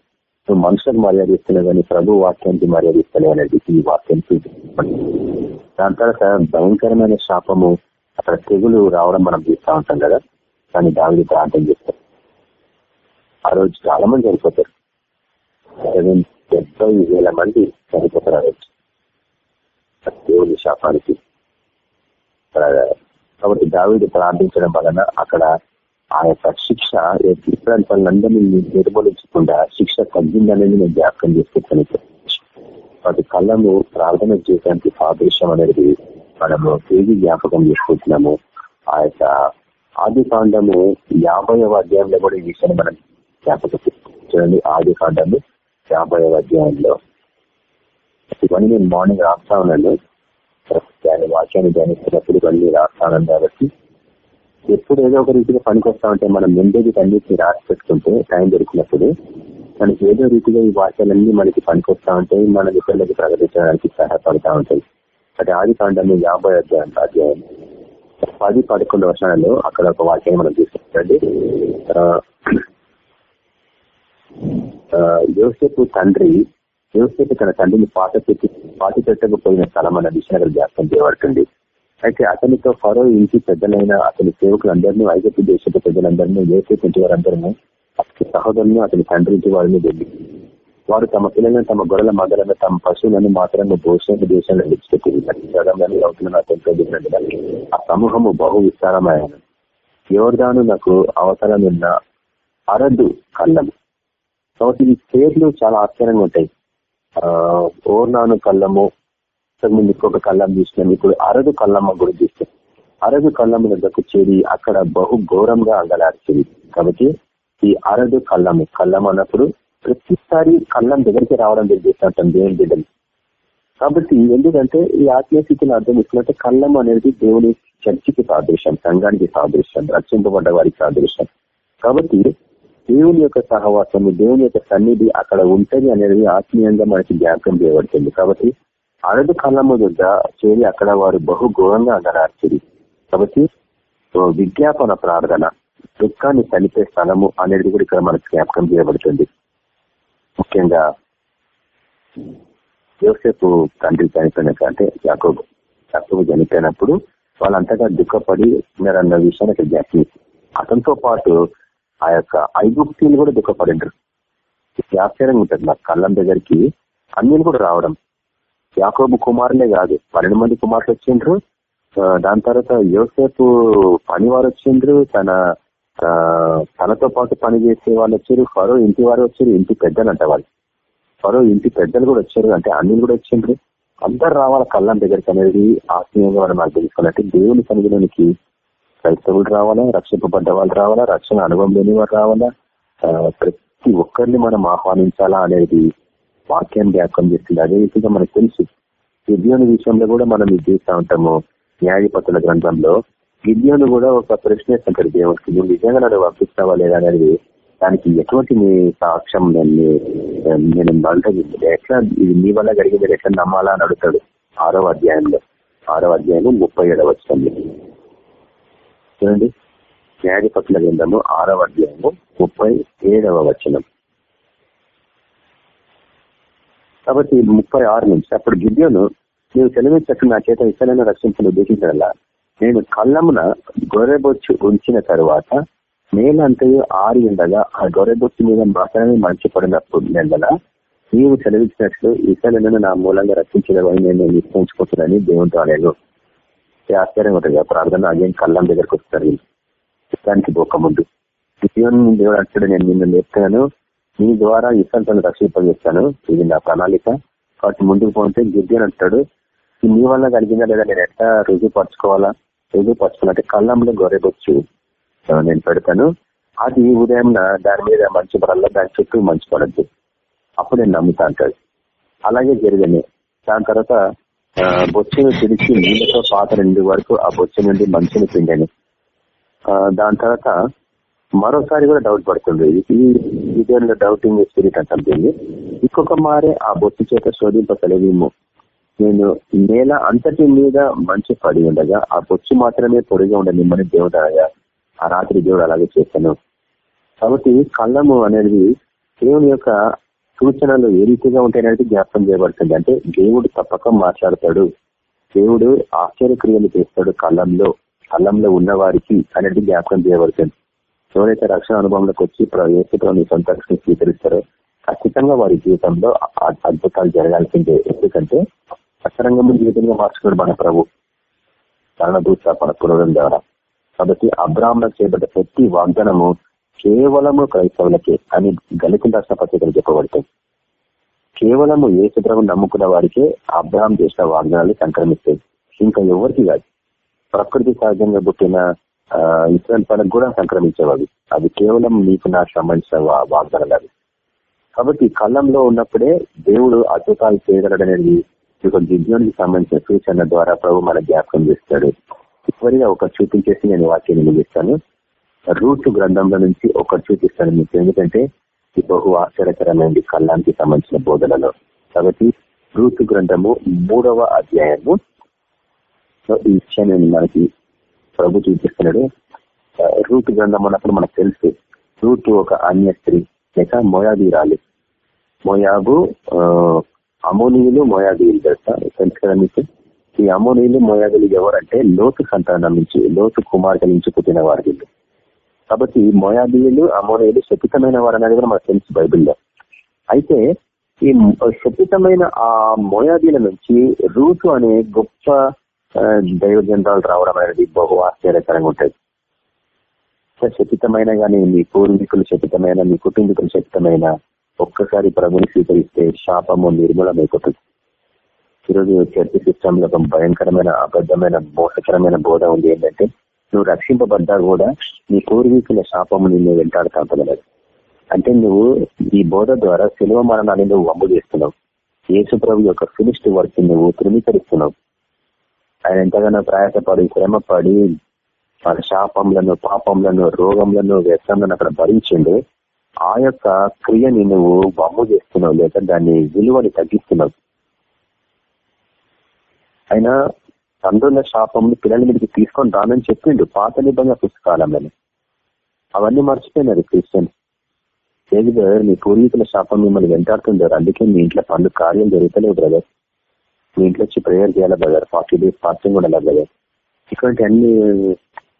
నువ్వు మనుషులకు మర్యాద ఇస్తున్నావు కానీ ప్రభు వాక్యానికి మర్యాద ఇస్తలేవు అనేది ఈ వాక్యం చూపించండి దాని తర్వాత భయంకరమైన శాపము అక్కడ తెగులు రావడం మనం చూస్తూ ఉంటాం కదా. కానీ దాని ప్రార్థన చేస్తాం ఆ రోజు చాలా మంది చనిపోతారు. డెబ్బై వేల మంది చనిపోతారు ఆ రోజు. దేవుని శాపానికి. కాబట్టి దావిడు ప్రార్థించడం వలన అక్కడ ఆ యొక్క శిక్ష ఇటువంటి వాళ్ళందరినీ నిర్మూలించకుండా శిక్ష తగ్గిందనేది నేను జ్ఞాపకం చేసుకుంటాను. వాటి కళ్ళము ప్రార్థన చేయడానికి సాదృశ్యం అనేది మనము తిరిగి జ్ఞాపకం చేసుకుంటున్నాము? ఆ యొక్క ఆది కాండము యాభై అధ్యాయంలో కూడా ఈ విషయాన్ని మనం జ్ఞాపకం చూడండి ఆది కాండము యాభై అధ్యాయంలో. ఇవన్నీ నేను మార్నింగ్ రాస్తా ఉన్నాను దాని వాక్యాన్ని ధ్యానిస్తున్నప్పుడు ఇవన్నీ రాస్తాను కాబట్టి ఎప్పుడు ఏదో ఒక రీతిగా పనికొస్తా ఉంటే మనం ముందేది అన్నింటినీ రాసి పెట్టుకుంటే టైం దొరికినప్పుడు మనకి ఏదో రీతిగా ఈ వాక్యాలన్నీ మనకి పనికొస్తా ఉంటాయి మన ఇతరులకి ప్రకటించడానికి సహాయపడతా ఉంటాయి. అంటే ఆది కాండాన్ని యాభై అధ్యాయం అధ్యాయం పది పదకొండు వర్షాలలో అక్కడ ఒక వాక్యాన్ని మనం తీసుకుంటండి యోసేపు తండ్రి యోసేపు తన తండ్రిని పాత పెట్టి పాతి పెట్టకపోయిన స్థలం అన్న విషయాలు జ్ఞాపకం చేయబడుతుంది. అయితే అతనితో ఫరో ఇంటి పెద్దలైన అతని సేవకులందరినీ ఐగప్తు దేశపు పెద్దలందరినీ యోసేపు ఇంటి వారందరినీ అతని సహోదరులను అతని తండ్రి ఇంటి వారిని వెళ్ళి వారు తమ పిల్లలను తమ గొర్రెల మదలను తమ పశువులను మాత్రమే భోషణ దేశంలో విడిచిపెట్టింది అతనితో ఆ సమూహము బహు విస్తారమైన యోర్దాను నాకు అవసరమున్న అరదు కళ్ళము. కాబట్టి ఈ పేర్లు చాలా ఆశ్చర్యంగా ఉంటాయి. ఓర్నాను కళ్ళము ముందు ఇంకొక కళ్ళం చూసినాం ఇప్పుడు అరదు కళ్ళమ్మ గుడి చూస్తాం అరదు కళ్ళమ్మ దగ్గరకు చేరి అక్కడ బహు ఘోరంగా అంగలార్చింది. కాబట్టి ఈ అరదు కళ్ళము కళ్ళం అన్నప్పుడు ప్రతిసారి కళ్ళం దగ్గరికి రావడం చేస్తుంటాం దేవుని బిడ్డలు. కాబట్టి ఎందుకంటే ఈ ఆత్మీయ స్థితిని అర్థం ఇస్తున్నట్టే కళ్ళం అనేది దేవుని చర్చికి సాదృశ్యం సంఘానికి సాదృశ్యం రక్షింపబడ్డ వారికి సాదృశ్యం. కాబట్టి దేవుని యొక్క సహవాసము దేవుని యొక్క సన్నిధి అక్కడ ఉంటది అనేది ఆత్మీయంగా మనకి జ్ఞాపకం చేయబడుతుంది. కాబట్టి అరడు కాలము దగ్గర చేరి అక్కడ వారు బహు ఘోరంగా అగరార్చింది కాబట్టి విజ్ఞాపన ప్రార్థన దుఃఖాన్ని చనిపే స్థలము అనేది కూడా ఇక్కడ మనకు జ్ఞాపకం చేయబడుతుంది. ముఖ్యంగా యోసేపు తండ్రి చనిపోయినాక అంటే యాకోబు యాకోబు చనిపోయినప్పుడు వాళ్ళంతగా దుఃఖపడి ఉన్నారన్న విషయాన్ని జ్ఞాపకం అతనితో పాటు ఆ యొక్క ఐగుప్తీలు కూడా దుఃఖపడిండ్రు. ఆశ్చర్యంగా ఉంటుంది నాకు కళ్ళం దగ్గరికి అన్నిలు కూడా రావడం. యాకోబు కుమారులే కాదు పన్నెండు మంది కుమారులు వచ్చిండ్రు. దాని తర్వాత యోసేపు పనివారు వచ్చిండ్రు. తన తనతో పాటు పని చేసే వాళ్ళు వచ్చారు. ఫరో ఇంటి వారు వచ్చారు ఇంటి పెద్దలు అంట వాళ్ళు. ఫరో ఇంటి పెద్దలు కూడా వచ్చారు అంటే అన్ని కూడా వచ్చిండ్రు. అందరు రావాలి కళ్ళం దగ్గరికి అనేది ఆత్మీయంగా మనం నాకు తెలుసుకోవాలంటే దేవుని సన్నిధిలోనికి క్రైస్తవులు రావాలా రక్షింపబడ్డ వాళ్ళు రావాలా రక్షణ అనుభవం లేని వారు రావాలా? ప్రతి ఒక్కరిని మనం ఆహ్వానించాలా అనేది వాక్యం వ్యాఖ్యం చేస్తుంది. అదే రీతిగా మనకు తెలుసు గిద్యోని విషయంలో కూడా మనం ఇది చూస్తూ ఉంటాము. న్యాయపత్రుల గ్రంథంలో గిద్యోను కూడా ఒక ప్రశ్న వేస్తుంటాడు దేవుడికి నువ్వు నిజంగా నన్ను పంపిస్తావా లేదా అనేది దానికి ఎటువంటి మీ సాక్ష్యం నేను అంటే ఎట్లా ఇది నీ వల్ల జరిగింది ఎట్లా నమ్మాలా అని అడుగుతాడు. ఆరో అధ్యాయంలో ఆరో అధ్యాయం ముప్పై ఏడవ చూడండి. పట్ల గ్రంథము ఆరవ అధ్యాయము ముప్పై ఏడవ వచనం. కాబట్టి ముప్పై ఆరు నుంచి అప్పుడు గిద్యోను నీవు సెలవించట్టు నా చేత ఇతరులను రక్షించను ఉద్దేశించడల్లా నేను కళ్ళమున గొర్రెబొచ్చు ఉంచిన తరువాత నేలంతయు ఆరి ఉండగా ఆ గొర్రెబొచ్చు మీద మాత్రమే మంచి పడినప్పుడు నెలల నీవు సెలవించినట్లు ఇతరులను నా మూలంగా రక్షించలేవని నేను నిశ్చయించుకుంటున్నానని దేవుడు అనేను ఆశ్చర్యంగా ఉంటుంది ఆ ప్రార్థన అదే కళ్ళం దగ్గరకు వస్తారు చిత్తానికి దానికి పోక ముందు. దేవుని దేవుడు అంటాడు నేను నిన్ను నేర్పుతాను. నీ ద్వారా ఇతరులను రక్షింపజేస్తాను ఇది నా ప్రణాళిక. కాబట్టి ముందుకు పోతే గిద్దని అంటాడు ఇది నీ వల్ల కలిగిందా లేదా? నేను ఎట్లా రుజువుపరచుకోవాలా రుజువుపరచుకోవాలంటే కళ్ళంలో గొర్రెబొచ్చు నేను పెడతాను. అది ఉదయం దాని మీద మంచి పడాల? దాని చుట్టూ మంచి పడద్దు. అప్పుడు నేను నమ్ముతా అంటాడు. అలాగే జరిగింది. దాని తర్వాత బొచ్చును పిలిచి నీళ్ళతో పాత రెండు వరకు ఆ బొచ్చు నుండి మంచుని తిండని దాని తర్వాత మరోసారి కూడా డౌట్ పడుతుంది. ఇది వీడియోలో డౌటింగ్ స్పిరిట్ అంటుంది ఇంకొక మారే ఆ బొచ్చు చేత శోధింపగలిగేమో. నేను నేల అంతటి మీద మంచి పడి ఉండగా ఆ బొచ్చు మాత్రమే పొడిగా ఉండనిమ్మని దేవుడు అనగా ఆ రాత్రి దేవుడు అలాగే చేశాను కాబట్టి కళ్ళము అనేది దేవుని యొక్క సూచనలు ఏ రీతిగా ఉంటాయనేది జ్ఞాపకం చేయబడుతుంది. అంటే దేవుడు తప్పక మాట్లాడతాడు. దేవుడు ఆశ్చర్యక్రియలు చేస్తాడు కళ్ళంలో కళ్ళంలో ఉన్న వారికి అనేది జ్ఞాపకం చేయబడుతుంది. ఎవరైతే రక్షణ అనుభవంలోకి వచ్చి ఏసుప్రభు సొంత రక్షణ స్వీకరిస్తారో ఖచ్చితంగా వారి జీవితంలో అద్భుతాలు జరగాల్సిందే. ఎందుకంటే అక్షరంగం జీవితంగా మార్చుకున్నాడు మన ప్రభు. తరణభూత మన పురోగం ద్వారా. కాబట్టి అబ్రాహ్మణ చేపట్టే ప్రతి వాగ్దానము కేవలము క్రైస్తవులకే అని గలిత రాసిన పత్రికలు చెప్పబడతాయి. కేవలము ఏసుప్రభు నమ్ముకున్న వారికే అబ్రాహం చేసిన వాగ్దానాలు సంక్రమిస్తాయి. ఇంకా ఎవరికి కాదు. ప్రకృతి సహజంగా పుట్టిన ఆ, ఇస్రాయల్ కూడా సంక్రమించేవాడు అది కేవలం నీకు నాకు సంబంధించిన వా- వాగ్దానాలు అవి. కాబట్టి కళ్ళంలో ఉన్నప్పుడే దేవుడు అద్భుతాలు చేయగలడనేది ఒక గిద్యోనికి సంబంధించిన సూచన ద్వారా ప్రభు మన జ్ఞాపకం చేస్తాడు. చివరిగా ఒక చూపించేసి నేను వాక్యం ముగిస్తాను. రూట్ గ్రంథంలో నుంచి ఒకటి చూపిస్తాను మీకు. ఎందుకంటే ఇది బహు ఆశ్చర్యకరమైనది కళ్ళానికి సంబంధించిన బోధనలో. కాబట్టి రూట్ గ్రంథము మూడవ అధ్యాయము. సో ఈ విషయాన్ని మనకి ప్రభు చూపిస్తున్నాడు. రూట్ గ్రంథం అన్నప్పుడు మనకు తెలుసు రూట్ ఒక అన్య స్త్రీ లేక మోయాబీరాలు. మోయాబు ఆ, అమోనీయులు మోయాబీయులు తెలుసా? తెలుసు కదా మీకు? ఈ అమోనీయులు మోయాబీలు ఎవరంటే లోతు సంతానం నుంచి లోతు కుమార్తె నుంచి పుట్టిన వారు వీళ్ళు. కాబట్టి మోయాబీయులు అమోనీయులు శపితమైన వారు అనేది కూడా మనకు తెలుసు బైబిల్లో. అయితే ఈ శపితమైన ఆ మోయాబీల నుంచి రూతు అనే గొప్ప దైవ జనరాలు రావడం అనేది బహు ఆశ్చర్యకరంగా ఉంటుంది. శపితమైన కానీ మీ పూర్వీకులు శపితమైన మీ కుటుంబీకులు శపితమైన ఒక్కసారి ప్రభుని స్వీకరిస్తే శాపము నిర్మూలమైపోతుంది. ఈరోజు చర్చ సిస్టమ్లో ఒక భయంకరమైన అబద్ధమైన మోసకరమైన బోధ ఉంది ఏంటంటే నువ్వు రక్షింపబడ్డా కూడా నీ పూర్వీకుల శాపము నిన్ను వెంటాడుతాంతలేదు అంటే నువ్వు ఈ బోధ ద్వారా సెలవు మరణాన్ని నువ్వు వమ్ము చేస్తున్నావు. యేసుప్రభు యొక్క ఫినిష్డ్ వర్క్ నువ్వు తృణీకరిస్తున్నావు. ఆయన ఎంతగానో ప్రయాసపడి శ్రమపడి మన శాపంలను పాపంలను రోగంలను వ్యసనలను అక్కడ భరించిండు. ఆ యొక్క క్రియని నువ్వు వమ్ము చేస్తున్నావు లేక దాన్ని విలువని తగ్గిస్తున్నావు. అయినా తండ్రుల శాపంని పిల్లల మీదకి తీసుకొని రానని చెప్పిండు. పాత నిబంధన పుస్తకాలని అవన్నీ మర్చిపోయినారు క్రిస్టియన్స్ లేదు బ్రదర్ మీ పూర్వీకుల శాపం మిమ్మల్ని వెంటాడుతుంటారు అందుకే మీ ఇంట్లో పనులు కార్యం జరుగుతలేవు బ్రదర్. మీ ఇంట్లో వచ్చి ప్రేయర్ చేయాలి బ్రదర్? ఫార్టీ డేస్ ఫాస్టింగ్ ఉండాలి బ్రదర్? ఇటువంటి అన్ని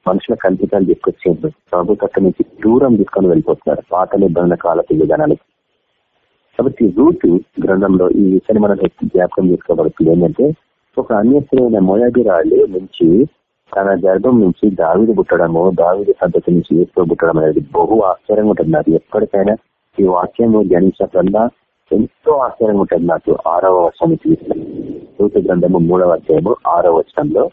మనుషుల కల్పితాలు తీసుకొచ్చి ప్రభుత్వం నుంచి దూరం తీసుకొని వెళ్ళిపోతున్నారు పాత నిబంధన కాలపు విధానానికి కాబట్టి రూట్ గ్రంథంలో ఈ విషయాన్ని మనం జ్ఞాపకం చేసుకోబడుతుంది. ఏంటంటే ఒక అన్యస్త్రైన మోయాబిరాళ్ళు నుంచి తన గర్భం నుంచి దావిడి పుట్టడము దావిడి పద్ధతి నుంచి ఏసుకో పుట్టడం అనేది బహు ఆశ్చర్యంగా ఉంటుంది నాకు. ఎప్పటికైనా ఈ వాక్యము ధ్యానించినప్పుడల్లా ఎంతో ఆశ్చర్యంగా ఉంటుంది నాకు. ఆరవ వర్షాన్ని తీసుకుని గ్రంథము మూడవ అధ్యాయము ఆరవ వర్షంలో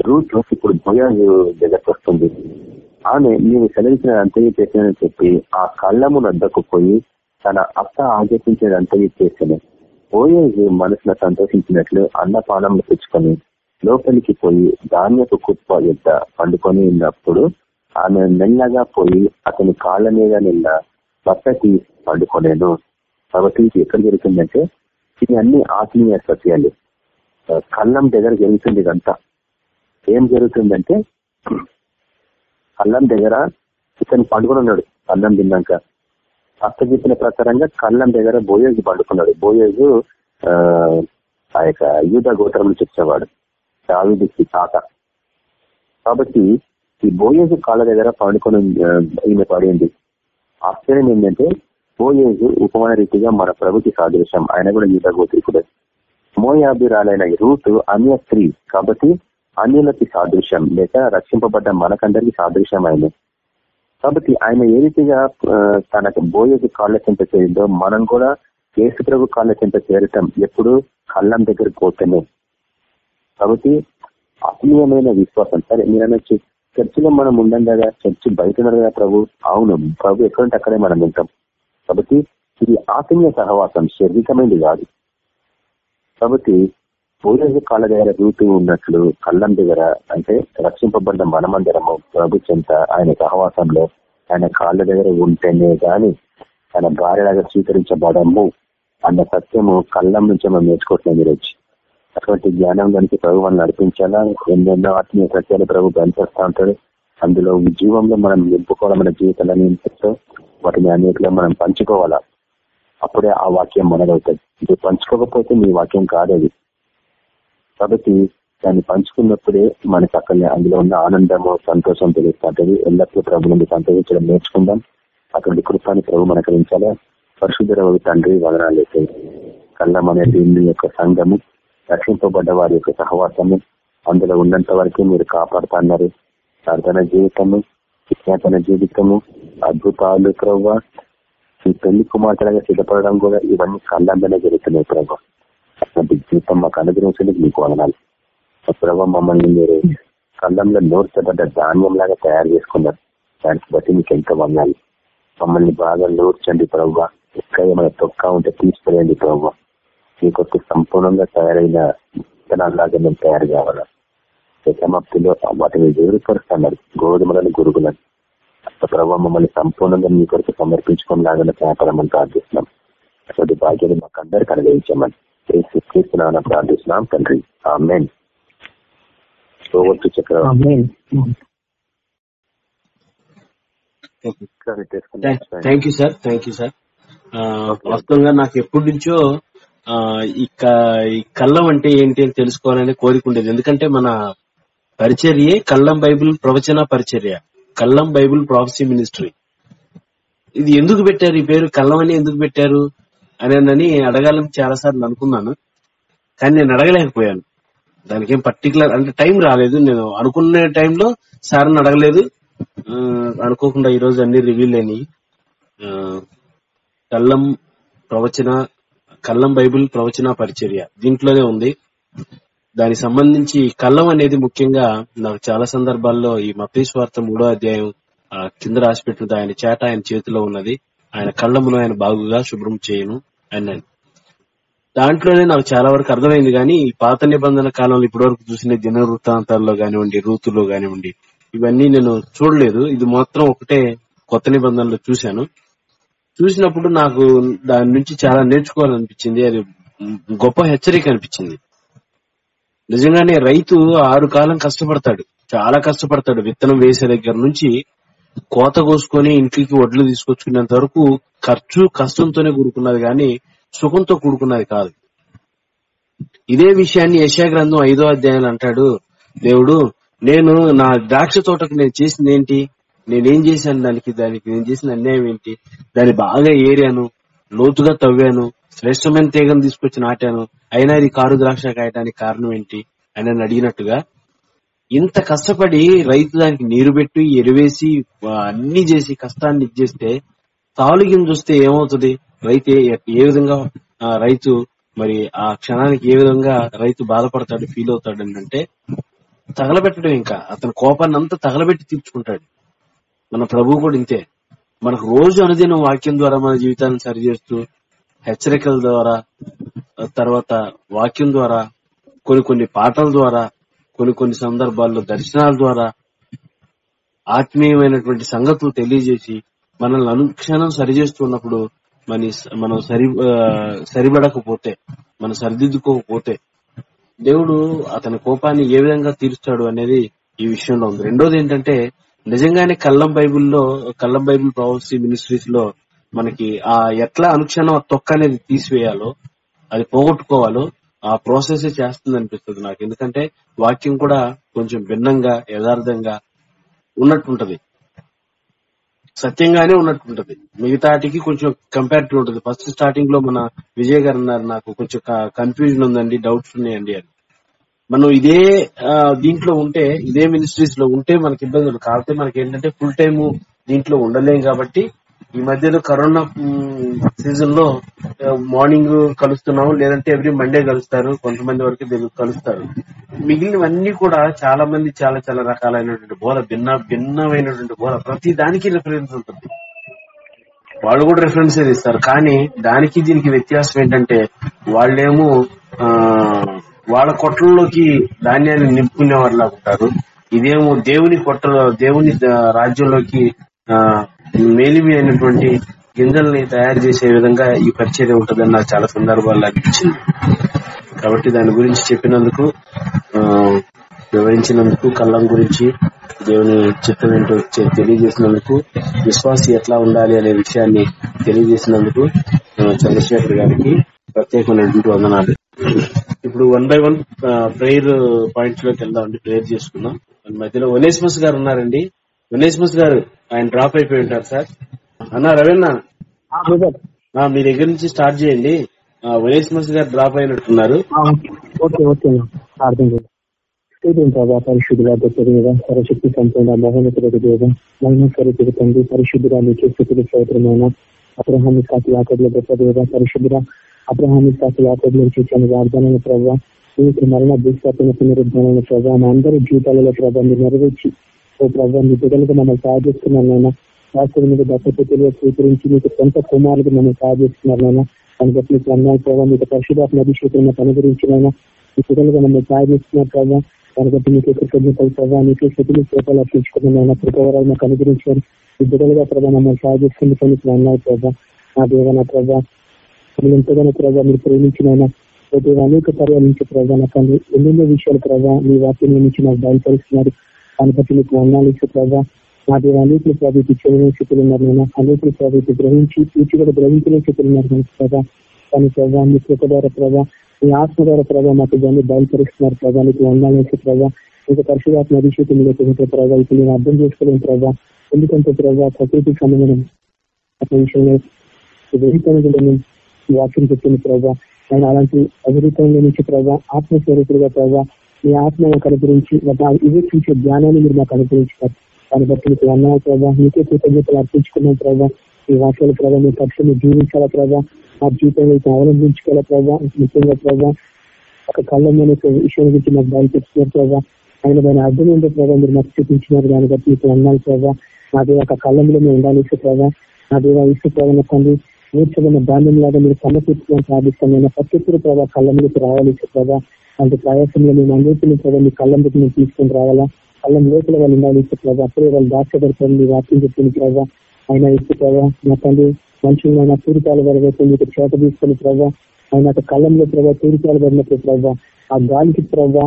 రూట్ ఇప్పుడు బోయాజు దగ్గరకు వస్తుంది. ఆమె నేను సెలవించిన అంతయ్య చేశానని చెప్పి ఆ కళ్ళము నద్దకు పోయి తన అత్త ఆజ్ఞాపించిన అంతయ్య చేశాను పోయేది మనసును సంతోషించినట్లు అన్నపానములు తెచ్చుకొని లోపలికి పోయి ధాన్యపు కుప్ప యొద్ద పండుకొని ఉన్నప్పుడు ఆమె మెల్లగా పోయి అతని కాళ్ళ మీద నిన్న బట్టకి పండుకోలేను కాబట్టి ఇది ఎక్కడ జరుగుతుందంటే ఇది అన్ని ఆత్మీయ సత్యాలు. కళ్ళం దగ్గర జరుగుతుంది ఇదంతా. ఏం జరుగుతుందంటే అల్లం దగ్గర ఇతను పండుకొని ఉన్నాడు అన్నం తిన్నాక. అత్త చెప్పిన ప్రకారంగా కళ్ళం దగ్గర బోయోజు పండుకున్నాడు. బోయేజు ఆ, యొక్క యూద గోత్రం నుంచి వచ్చేవాడు దావిదికి తాత. కాబట్టి ఈ బోయోజు కాళ్ళ దగ్గర పండుకొని ఈమె పడింది ఆశ్చర్యం ఏంటంటే బోయేజు ఉపమాన రీతిగా మన ప్రభుకి సాదృశ్యం. ఆయన కూడా యూద గోత్రికుడే. మోయాబిరాలైన రూట్ అన్య స్త్రీ. కాబట్టి అన్యులకి సాదృశ్యం లేక రక్షింపబడ్డ మనకందరికి సాదృశ్యం ఆయన కాబట్టి ఆయన ఏ రీతిగా తనకు బోయేజు కాళ్ళ చెంత చేరిందో మనం కూడా కేసు ప్రభు కాళ్ళ చేరటం ఎప్పుడు కళ్ళం దగ్గర పోతేనే. కాబట్టి ఆత్మీయమైన విశ్వాసం. సరే మీరు అనొచ్చు చర్చిలో మనం ఉండం కదా చర్చి బయట ఉన్నారు కదా ప్రభు? అవును ప్రభు ఎక్కడంటే అక్కడే మనం ఉంటాం. కాబట్టి ఇది ఆత్మీయ సహవాసం శారీరకమైనది కాదు. కాబట్టి పూర్వ కాళ్ళ దగ్గర రూతు ఉన్నట్లు కళ్ళం దగ్గర అంటే రక్షింపబడిన మనమందరము ప్రభు చెంత ఆయన సహవాసంలో ఆయన కాళ్ళ దగ్గర ఉంటేనే గాని ఆయన భార్యలాగా స్వీకరించబడము అన్న సత్యము కళ్ళం నుంచి మనం నేర్చుకోవట్లేదు ఈరోజు అటువంటి జ్ఞానం దానికి ప్రభు మనం నడిపించాలా? ఎన్నెన్నో ఆత్మీయ సత్యాలు ప్రభు కనిపిస్తా ఉంటాడు. అందులో జీవంలో మనం నింపుకోవాలి మన జీవితాలను నింపుతూ వాటిని అన్నిటిలో మనం పంచుకోవాలా? అప్పుడే ఆ వాక్యం మనదవుతుంది. ఇది పంచుకోకపోతే మీ వాక్యం కాదది. కాబట్టి దాన్ని పంచుకున్నప్పుడే మనకి అక్కడ అందులో ఉన్న ఆనందము సంతోషం తెలుస్తుంటది ఎల్లప్పుడూ ప్రభు నుండి సంతోషించడం నేర్చుకుందాం. అటువంటి కృపాన్ని ప్రభు మనకరించాలా పరిశుద్ధ తండ్రి వదనాలు కళ్ళం అనే మీ యొక్క సంఘము రక్షింపబడ్డ వారి యొక్క సహవాసము అందులో ఉన్నంత వరకు మీరు కాపాడుతున్నారు. ప్రార్థన జీవితము విజ్ఞాపన జీవితము అద్భుతాలు ప్రభావ ఈ పెళ్ళి కుమార్తెలుగా సిద్ధపడడం కూడా ఇవన్నీ కళ్ళందనే జరుగుతున్నాయి ప్రభావ అటువంటి జీవితం మాకు అనుగ్రహించడానికి మీకు వదనాలు ప్రభావ మమ్మల్ని మీరు కళ్ళంలో నూర్చబడ్డ ధాన్యం లాగా తయారు చేసుకున్నారు. దానికి బట్టి మీకు ఎంతో వందాలి మమ్మల్ని బాగా నూర్చండి ప్రభు ఇంకా ఏమైనా తొక్క ఉంటే తీసుకురండి ప్రభు మీ సంపూర్ణంగా తయారైన విత్తనాల్లాగా మేము తయారు కావాలా? సమాప్తిలో వాటిని వేరుపరుస్తున్నారు గోధుమలను గురుగులను. ప్రభావ మమ్మల్ని సంపూర్ణంగా మీ కొరకు సమర్పించుకునేలాగా సహాయపడమని ప్రార్థిస్తున్నాం. అటువంటి భాగ్యాన్ని మాకు అందరికి అనుగ్రహించామని ప్రార్థిస్తున్నాం తండ్రి. ఆ main Chakravarthi thank you sir thank you sir. వాస్తవంగా నాకు ఎప్పటి నుంచో ఈ కళ్ళం అంటే ఏంటి అని తెలుసుకోవాలని కోరిక ఉండేది. ఎందుకంటే మన పరిచర్యే కళ్ళం బైబిల్ ప్రవచన పరిచర్య. కళ్ళం బైబిల్ ప్రాఫెసీ మినిస్ట్రీ ఇది ఎందుకు పెట్టారు? ఈ పేరు కళ్ళం అని ఎందుకు పెట్టారు? అని అడగాలని చాలా సార్లు అనుకున్నాను. కానీ నేను అడగలేకపోయాను. దానికి ఏం పర్టికులర్ అంటే టైం రాలేదు. నేను అనుకునే టైంలో సార్ని అడగలేదు. అనుకోకుండా ఈ రోజు అన్ని రివీల్ అయినాయి. కల్లం ప్రవచన కల్లం బైబిల్ ప్రవచన పరిచర్య దీంట్లోనే ఉంది. దానికి సంబంధించి కల్లం అనేది ముఖ్యంగా నాకు చాలా సందర్భాల్లో ఈ మతీశ్వార్త మూడో అధ్యాయం ఆ, కింద రాసిపెట్టినది ఆయన చేట ఆయన చేతిలో ఉన్నది. ఆయన కళ్ళమును ఆయన బాగుగా శుభ్రం చేయను అన్నాడు. దాంట్లోనే నాకు చాలా వరకు అర్థమైంది కానీ ఈ పాత నిబంధన కాలంలో ఇప్పటి వరకు చూసిన దిన వృత్తాంతాల్లో కానివ్వండి రూతుల్లో కానివ్వండి ఇవన్నీ నేను చూడలేదు. ఇది మాత్రం ఒకటే కొత్త నిబంధనలో చూశాను. చూసినప్పుడు నాకు దాని నుంచి చాలా నేర్చుకోవాలనిపించింది. అది గొప్ప హెచ్చరిక అనిపించింది. నిజంగానే రైతు ఆరు కాలం కష్టపడతాడు. చాలా కష్టపడతాడు. విత్తనం వేసే దగ్గర నుంచి కోత కోసుకొని ఇంటికి వడ్లు తీసుకొచ్చుకునేంత వరకు ఖర్చు కష్టంతోనే కూడుకున్నది కానీ సుఖంతో కూడుకున్నది కాదు. ఇదే విషయాన్ని యశా గ్రంథం ఐదో అధ్యాయం అంటాడు. దేవుడు నేను నా ద్రాక్ష తోటకు నేను చేసింది ఏంటి? నేనేం చేశాను దానికి? దానికి నేను చేసిన అన్యాయం ఏంటి? దాన్ని బాగా ఏరాను లోతుగా తవ్వాను శ్రేష్టమైన తీగను తీసుకొచ్చి నాటాను. అయినా ఇది కారు ద్రాక్ష కాయటానికి కారణం ఏంటి? అని నన్ను అడిగినట్టుగా ఇంత కష్టపడి రైతు దానికి నీరు పెట్టి ఎరువేసి అన్ని చేసి కష్టాన్ని ఇచ్చేస్తే తాలుగిన చూస్తే ఏమవుతుంది? రైతు ఏ- విధంగా రైతు మరి ఆ క్షణానికి ఏ విధంగా రైతు బాధపడతాడు ఫీల్ అవుతాడు అంటే తగలబెట్టడం ఇంకా. అతని కోపాన్ని అంతా తగలబెట్టి తీర్చుకుంటాడు. మన ప్రభు కూడా ఇంతే. మనకు రోజు అనుదిన వాక్యం ద్వారా మన జీవితాన్ని సరిచేస్తూ హెచ్చరికల ద్వారా తర్వాత వాక్యం ద్వారా కొన్ని కొన్ని పాటల ద్వారా కొన్ని కొన్ని సందర్భాల్లో దర్శనాల ద్వారా ఆత్మీయమైనటువంటి సంగతులు తెలియజేసి మనల్ని అనుక్షణం సరిచేస్తున్నప్పుడు మన మనం సరి సరిపడకపోతే మనం సరిదిద్దుకోకపోతే దేవుడు అతని కోపాన్ని ఏ విధంగా తీరుస్తాడు అనేది ఈ విషయంలో ఉంది. రెండోది ఏంటంటే నిజంగానే కల్లం బైబిల్లో కల్లం బైబిల్ ప్రావసీ మినిస్ట్రీస్లో మనకి ఆ ఎట్లా అనుక్షణం ఆ తొక్క అనేది తీసివేయాలో అది పోగొట్టుకోవాలో ఆ ప్రాసెస్ చేస్తుంది అనిపిస్తుంది నాకు. ఎందుకంటే వాక్యం కూడా కొంచెం భిన్నంగా యథార్థంగా ఉన్నట్టుంటది. సత్యంగానే ఉన్నట్టుంటది. మిగతాటికి కొంచెం కంపారిటివ్ ఉంటుంది. ఫస్ట్ స్టార్టింగ్లో మన విజయ్ గారు అన్నారు నాకు కొంచెం కన్ఫ్యూజన్ ఉందండి డౌట్స్ ఉన్నాయండి అని. మనం ఇదే దీంట్లో ఉంటే ఇదే మినిస్ట్రీస్లో ఉంటే మనకి ఇబ్బందులు కాకపోతే మనకి ఏంటంటే ఫుల్ టైం దీంట్లో ఉండలేం కాబట్టి ఈ మధ్యలో కరోనా సీజన్లో మార్నింగ్ కలుస్తున్నాము లేదంటే ఎవ్రీ మండే కలుస్తారు కొంతమంది వరకు కలుస్తారు. మిగిలినవన్నీ కూడా చాలా మంది చాలా చాలా రకాలైనటువంటి బోధ భిన్న భిన్నమైనటువంటి బోధ ప్రతి దానికి రిఫరెన్స్ ఉంటుంది. వాళ్ళు కూడా రిఫరెన్స్ ఇస్తారు కానీ దానికి దీనికి వ్యత్యాసం ఏంటంటే వాళ్ళేమో ఆ వాళ్ళ కొట్లలోకి ధాన్యాన్ని నింపుకునే వాళ్ళ ఉంటారు. ఇదేమో దేవుని కొట్ట దేవుని రాజ్యంలోకి ఆ మేలిమి అయినటువంటి గింజల్ని తయారు చేసే విధంగా ఈ పరిచర్య ఉంటుందని నాకు చాలా సందర్భాల్లో అనిపించింది. కాబట్టి దాని గురించి చెప్పినందుకు ఆ, వివరించినందుకు కళ్ళం గురించి దేవుని చిత్తం ఏంటో తెలియజేసినందుకు విశ్వాసి ఎట్లా ఉండాలి అనే విషయాన్ని తెలియజేసినందుకు చంద్రశేఖర్ గారికి ప్రత్యేకమైనటువంటి వందనాలు. ఇప్పుడు వన్ బై వన్ ప్రేయర్ పాయింట్స్లోకి వెళ్దామండి ప్రేయర్ చేసుకుందాం. మధ్యలో ఒనేస్మస్ గారు ఉన్నారండి. ఒనేస్మస్ గారు ఆయన డ్రాప్ అయిపోయి ఉంటారు సార్. అన్న రవీణ మీ దగ్గర. నుంచి స్టార్ట్ చేయండి. ఒనేస్మస్ గారు డ్రాప్ అయినట్టున్నారు. ఓకే ఓకే ప్రార్థన చేద్దాం స్తోత్రం ప్రభా పరిశుద్ధుల గొప్పదేవ సరశక్తి సంపూర్ణ మహోన్నతులకు దేవ మహిమస్వరూపుడు తండ్రి పరిశుద్ధుల నీకే స్థితులు స్తోత్రమైన అబ్రహామి సాకి యాకబుల గొప్ప దేవ పరిశుద్ధుల అబ్రహామి సాకి యాకబుల చూచాను వాగ్దానమైన ప్రభావ మరణ భూస్థాపన పునరుద్ధరణ ప్రభావ మా అందరి జీవితాలలో ప్రభావ నెరవేర్చి ఓ ప్రభావ నీ బిడ్డలకు మనం సాధిస్తున్నాను నాయన. వాస్తవం మీద దత్తపతిలో స్వీకరించి మీకు సొంత కుమారులకు మనం సాధిస్తున్నారు నాయన. దాన్ని బట్టి మీకు అన్నాయి ప్రభావ మీకు పరిశుభాత్మ అభిషేకం అనుగ్రహించిన ఈ బిడ్డలకు మనం సాధిస్తున్నారు ప్రభావ దాన్ని బట్టి మీకు కృతజ్ఞతలు ప్రభావ నీకు స్థితిని చేపలు అర్పించుకున్నాను కృపవరాలు మాకు అనుగ్రహించారు ఈ బిడ్డలుగా ప్రభావ మమ్మల్ని సాధిస్తుంది మీకు అన్నాయి ప్రభావ నా దేవన ప్రభావ మీరు ఎంతగానో ప్రభావ మీరు ప్రేమించినైనా ప్రతి అనేక పర్యాల నుంచి ప్రభావ నా ఎన్నెన్నో విషయాలు ప్రభావ మీ వాక్యం నుంచి నాకు బయలుపరుస్తున్నారు. దాన్ని బట్టి మీకు వందాలు ఇచ్చే ప్రభావ నా దేవ ప్రభుత్వ ప్రభావిత చేయని స్థితులు ఉన్నారు నేను అనేకులు ప్రభుత్వ గ్రహించి పూర్తి కూడా గ్రహించలేని స్థితులు ఉన్నారు మనకి ప్రభా కానీ ప్రభా మీ కృప ద్వారా ప్రభావ మీ ఆత్మ ద్వారా ప్రభావ మాకు దాన్ని బయలుపరుస్తున్నారు ప్రభా మీకు వందాలు ఇచ్చే ప్రభా ఇక పరిశుధాత్మ అభిషేకం లేకపోతే ప్రభావ ఇప్పుడు నేను అర్థం చేసుకోలేను ప్రభా ఎందుకంటే ప్రభా ప్రకృతికి సంబంధం అతని విషయంలో విహితమైన వాక్యం చెప్తుంది ప్రభా ఆయన అలాంటి అభివృద్ధంలో నుంచి ప్రభా ఆత్మస్వరూపుడుగా ప్రభావ మీ ఆత్మ యొక్క అనుగ్రహించి వివేచించే జ్ఞానాన్ని మీరు మాకు అనుగ్రహించారు. దాన్ని బట్టి మీకు అన్నాయ ప్రభావ మీకే కృతజ్ఞతలు అర్పించుకున్నాం ప్రభావ ఈ వాక్యాల ప్రభావ మీ పక్షులు జీవించాల ప్రభావ మా జీవితంలో మీకు అవలంబించుకోవాల ప్రభావ ముఖ్యంగా ప్రభావ ఒక కళ్ళమైన విషయం గురించి మాకు బయలుపెడుతున్నారు ప్రభావ ఆయన దాని అర్థం ఏంటో ప్రభావ మీరు మాకు చూపించినారు. దాన్ని బట్టి మీకు అన్నాను ప్రభావ నాది ఒక కళ్ళంలో మేము ఉండాలి ఇసు ప్రభావ నా దేవ ఇసు ప్రభావ తండ్రి నేర్చుకున్న బాల్యం లాగా మీరు సమకూర్చుకొని సాధిస్తాం నేను ప్రత్యేక ప్రభావ కళ్ళంలోకి రావాలి ప్రభావ అంటే ప్రయాసంలో మేము అన్నింటిని ప్రభావ మీ కళ్ళం పెట్టి మేము తీసుకొని రావాలా? కళ్ళం లోపల వాళ్ళు ఉండాలి ఇసు ప్రభావ అప్పుడే వాళ్ళు దాచబడతారు మీ వాక్యం చెప్పింది ప్రభావ ఆయన ఇసు ప్రభావ నా తండ్రి మనుషులైన తూర్పాల వరకు మీకు చేత తీసుకొని ప్రభావ ఆయన ఒక కళ్ళంలో ప్రభావ తూర్పాలు పడినప్పుడు ప్రభావ ఆ గాలికి ప్రభావ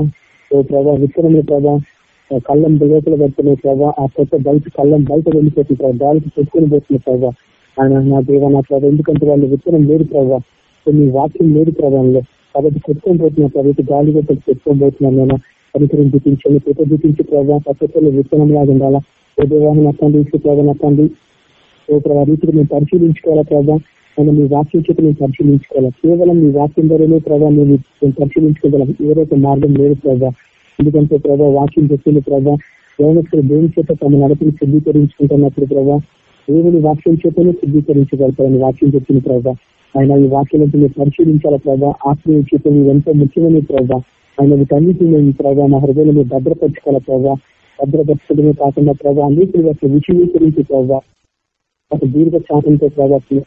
ఓ ప్రభావ విత్తనమైన ప్రభావ కళ్ళం లోపల పడుతున్న ప్రభావ ఆ కొత్త బయట కళ్ళం బయట వెళ్ళిపోతుంది ప్రభావ గాలికి పెట్టుకుని పోతున్న ప్రభావ ఆయన నా దేవ నా ప్రభావ ఎందుకంటే వాళ్ళు విత్తనం లేదు ప్రభావ కొన్ని వాక్యం లేదు ప్రభావంలో కాబట్టి పెట్టుకొని పోతున్నాం ప్రభావ గాలి గొప్పలు పెట్టుకొని పోతున్నాం నేను పరికరం చూపించండి పెద్ద చూపించి ప్రభావ పక్కలో విత్తనం లాగా ఉండాలా? ఏ దేవాన్ని నచ్చండి ఇసు ప్రభావ నచ్చండి ఓ ప్రభావ రీతికి మేము పరిశీలించుకోవాలా ప్రభావ? మీ వాక్యం చేత మేము పరిశీలించుకోవాలి? కేవలం మీ వాక్యం ద్వారానే ప్రభావ మేము మేము పరిశీలించుకోగలం ఏదైతే మార్గం లేదు ప్రభావ ఎందుకంటే ప్రభావ వాక్యం చెప్పింది ప్రభావ యవనస్తులు దేవుని చేత తమ నడపని సిద్ధీకరించుకుంటున్నప్పుడు ప్రభావ దేవుని వాక్యం చేతనే సిద్ధీకరించగలుగుతారని వాక్యం చెప్పింది ప్రభావ. ఆయన ఈ వాక్యం మీరు పరిశీలించాల ప్రభావ ఆత్మీయ చేత మీరు ఎంతో ముఖ్యమైన ప్రభావ ఆయన వీటన్నిటిని మేము ప్రభావ మా హృదయంలో మీరు భద్రపరచుకోవాల ప్రభావ భద్రపరచడమే కాకుండా ప్రభావ అనేకులు అసలు విషయీకరించి ప్రభావ ఒక దీర్ఘ శాతంతో ప్రభావం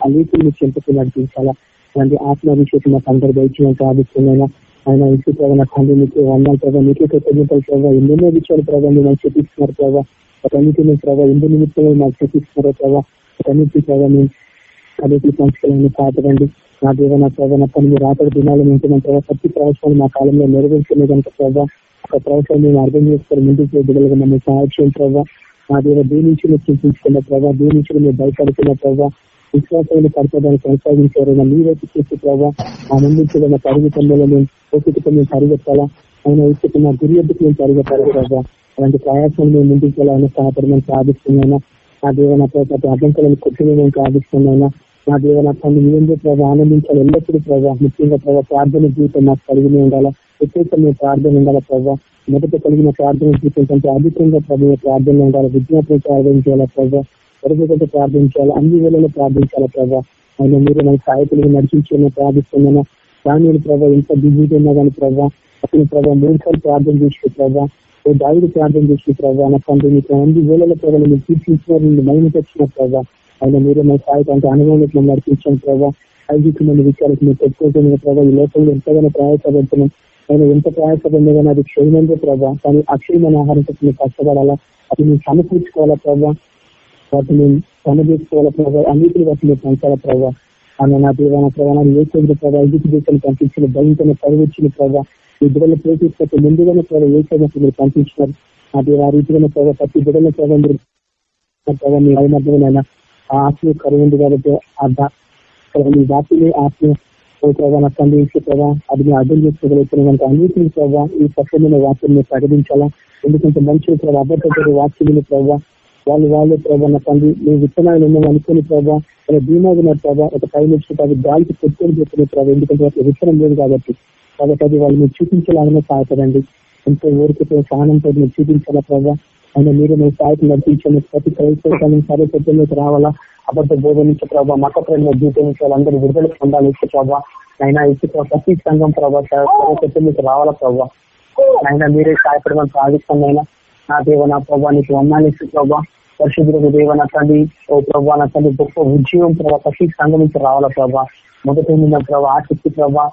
అనేకులు చెంతకు నడిపించాలా? అలాంటి ఆత్మాభిషేకం మాకు అందరు దయచేయడానికి ఆదిత్యమైన ఆయన ఇసు ప్రభావ తండ్రి మీకు వందాల ప్రభావ మీకే కృతజ్ఞతలు ప్రభావ ఎన్నెన్నో విషయాలు ప్రభావ మీరు మాకు చెప్పిస్తున్నారు ప్రభావ అటన్నిటిని ప్రభావ ఎందు నిమిత్తమే మాకు చెప్పిస్తున్నారు ప్రభావ అటన్నిటి ప్రభావ మేము అన్నిటి సంస్కరణ కాపాడండి నా దేవ నా ప్రభావ నా పని మీరు ఆపడి దినాలు ఉంటున్నాం ప్రభావ ప్రతి ప్రవేశాలు మా కాలంలో నెరవేర్చలే కనుక ప్రభావ ఒక ప్రవచనం మేము అర్థం చేసుకుని ముందుకు బిడ్డలుగా మమ్మల్ని సహాయం ప్రభావ నా దేవ దేని నుంచి మీరు చూపించుకున్న ప్రభావ దేని నుంచి మీరు భయపడుతున్న ప్రభావ విశ్వాసాన్ని పడిపోవడానికి కొనసాగించారైనా మీ వైపు చూసి ప్రభావ మా ముందు ఏదైనా పరుగు పొందాలో మేము ఓపికతో మేము పరిగెత్తాలా? ఆయన ఇసుక మా గురి ఎద్దుకు మేము పరిగెత్తాలి ప్రభావ అలాంటి ప్రయాసం మేము ముందుకు వెళ్ళాలని సహాయపడమని ప్రార్థిస్తున్నాయినా నా దేవన ప్రతి అభ్యంతరాలను కొట్టి మేము ప్రార్థిస్తున్నాయినా నా దేవనాథాన్ని మీరే ప్రభావ ఆనందించాలి. ఎల్లప్పుడూ ప్రభావ ముఖ్యంగా ప్రభావ ప్రార్థన జీవితం నాకు కలిగి ఉండాలా? ప్రత్యేకంగా ప్రార్థన ఉండాలా ప్రభావ మొదట కలిగిన ప్రార్థన జీవితం కంటే అధికంగా ప్రభావ ప్రార్థన ఉండాలి? విజ్ఞాపన ప్రార్థించాలా ప్రభావ ఎరగొట్ట ప్రార్థించాలి అన్ని వేళలో ప్రార్థించాలా ప్రభావ ఆయన మీరు మన సాయకులుగా నడిపించాలని ప్రార్థిస్తున్నాను? దాని ప్రభావ ఎంత బిజీగా ఉన్నా కానీ ప్రభావ అతని ప్రభావ మూడు సార్లు ప్రార్థన చేసి ప్రభావ ఓ ప్రార్థన చేసి ప్రభావ నా తండ్రి మీకు అన్ని వేళల ప్రభావ మీరు తీర్చిస్తున్నారు మహిమ తెచ్చిన ప్రభావ ఆయన మీరు మన సహాయక అంటే అనుభవం నడిపించాను ప్రభావ ఐదుకున్న విషయాలకు మీరు పెట్టుకుంటున్న ప్రభావ ఈ లోకంలో ఎంతగానో ప్రయాసపడుతున్నాం ఆయన ఎంత ప్రయాసపడినా కానీ అది క్షయమైందే ప్రభావ కానీ అక్షయమైన ఆహారం మీరు కష్టపడాలా? అది మీరు సమకూర్చుకోవాలా ప్రభావ వాటిని పని ప్రభావ అన్నింటిని వాటిని పంచాలా ప్రభావ ఆమె నా దేవ నా ప్రభావ ప్రభావ ఐదు దేశాలు పంపించిన భయంకర పరివచ్చిన ప్రభావ ఈ బిడ్డలు ప్రేరేపించే ముందుగానే ప్రభావ ఏ చదివినప్పుడు మీరు పంపించినారు? అది ఆ రీతిగానే ప్రభావ ప్రతి బిడ్డల ప్రభావం ప్రభావ మీ మధ్యమైన ఆ ఆత్మ కరువు ఉంది కాబట్టి ఆ మీ దాటిని ఆత్మ ప్రభావ నాకు అందించే ప్రభావ అది మీరు అర్థం చేసుకోగలుగుతున్న అన్నింటిని ప్రభావ ఈ సత్యమైన వాక్యం మీరు ప్రకటించాలా? ఎందుకంటే మనుషులు ప్రభావ అబద్ధపడే వాక్యం ప్రభావ వాళ్ళు వాళ్ళే ప్రభావ నా తండ్రి మీ విత్తనాలు ఉన్నాం అనుకుని ప్రభావ ఒక భీమాగా ఉన్నారు ప్రభావ ఒక పై నుంచి అది గాలికి పెట్టుకొని చెప్తున్నారు ప్రభావ ఎందుకంటే వాళ్ళకి విత్తనం లేదు కాబట్టి. కాబట్టి అది వాళ్ళు మీరు చూపించాలని సహాయపడండి. ఎంతో ఊరికతో సహనంతో మీరు చూపించాలా ప్రభావ ఆయన మీరు మీ సాయకు నడిపించండి. ప్రతి క్రైస్తవాన్ని సరే పెద్దలోకి రావాలా? అబద్ధ బోధ నుంచి ప్రభావ మత ప్రేమ జీవితం నుంచి వాళ్ళందరూ విడుదల పొందాలి ఇచ్చే ప్రభావ అయినా ఇచ్చే ప్రతి సంఘం ప్రభావ పెద్దలోకి రావాలా ప్రభావ అయినా మీరే సహాయపడమని ప్రార్థిస్తామైనా నా దేవ నా ప్రభావ నీకు వందాలు ఇచ్చే ప్రభావ పరిశుద్ధులకు దేవ నా తండ్రి ఓ ప్రభావ నా తల్లి గొప్ప ఉద్యోగం ప్రభావ ప్రతి సంఘం నుంచి రావాలా ప్రభావ మొదటి ఉన్న ప్రభావ ఆసక్తి ప్రభావ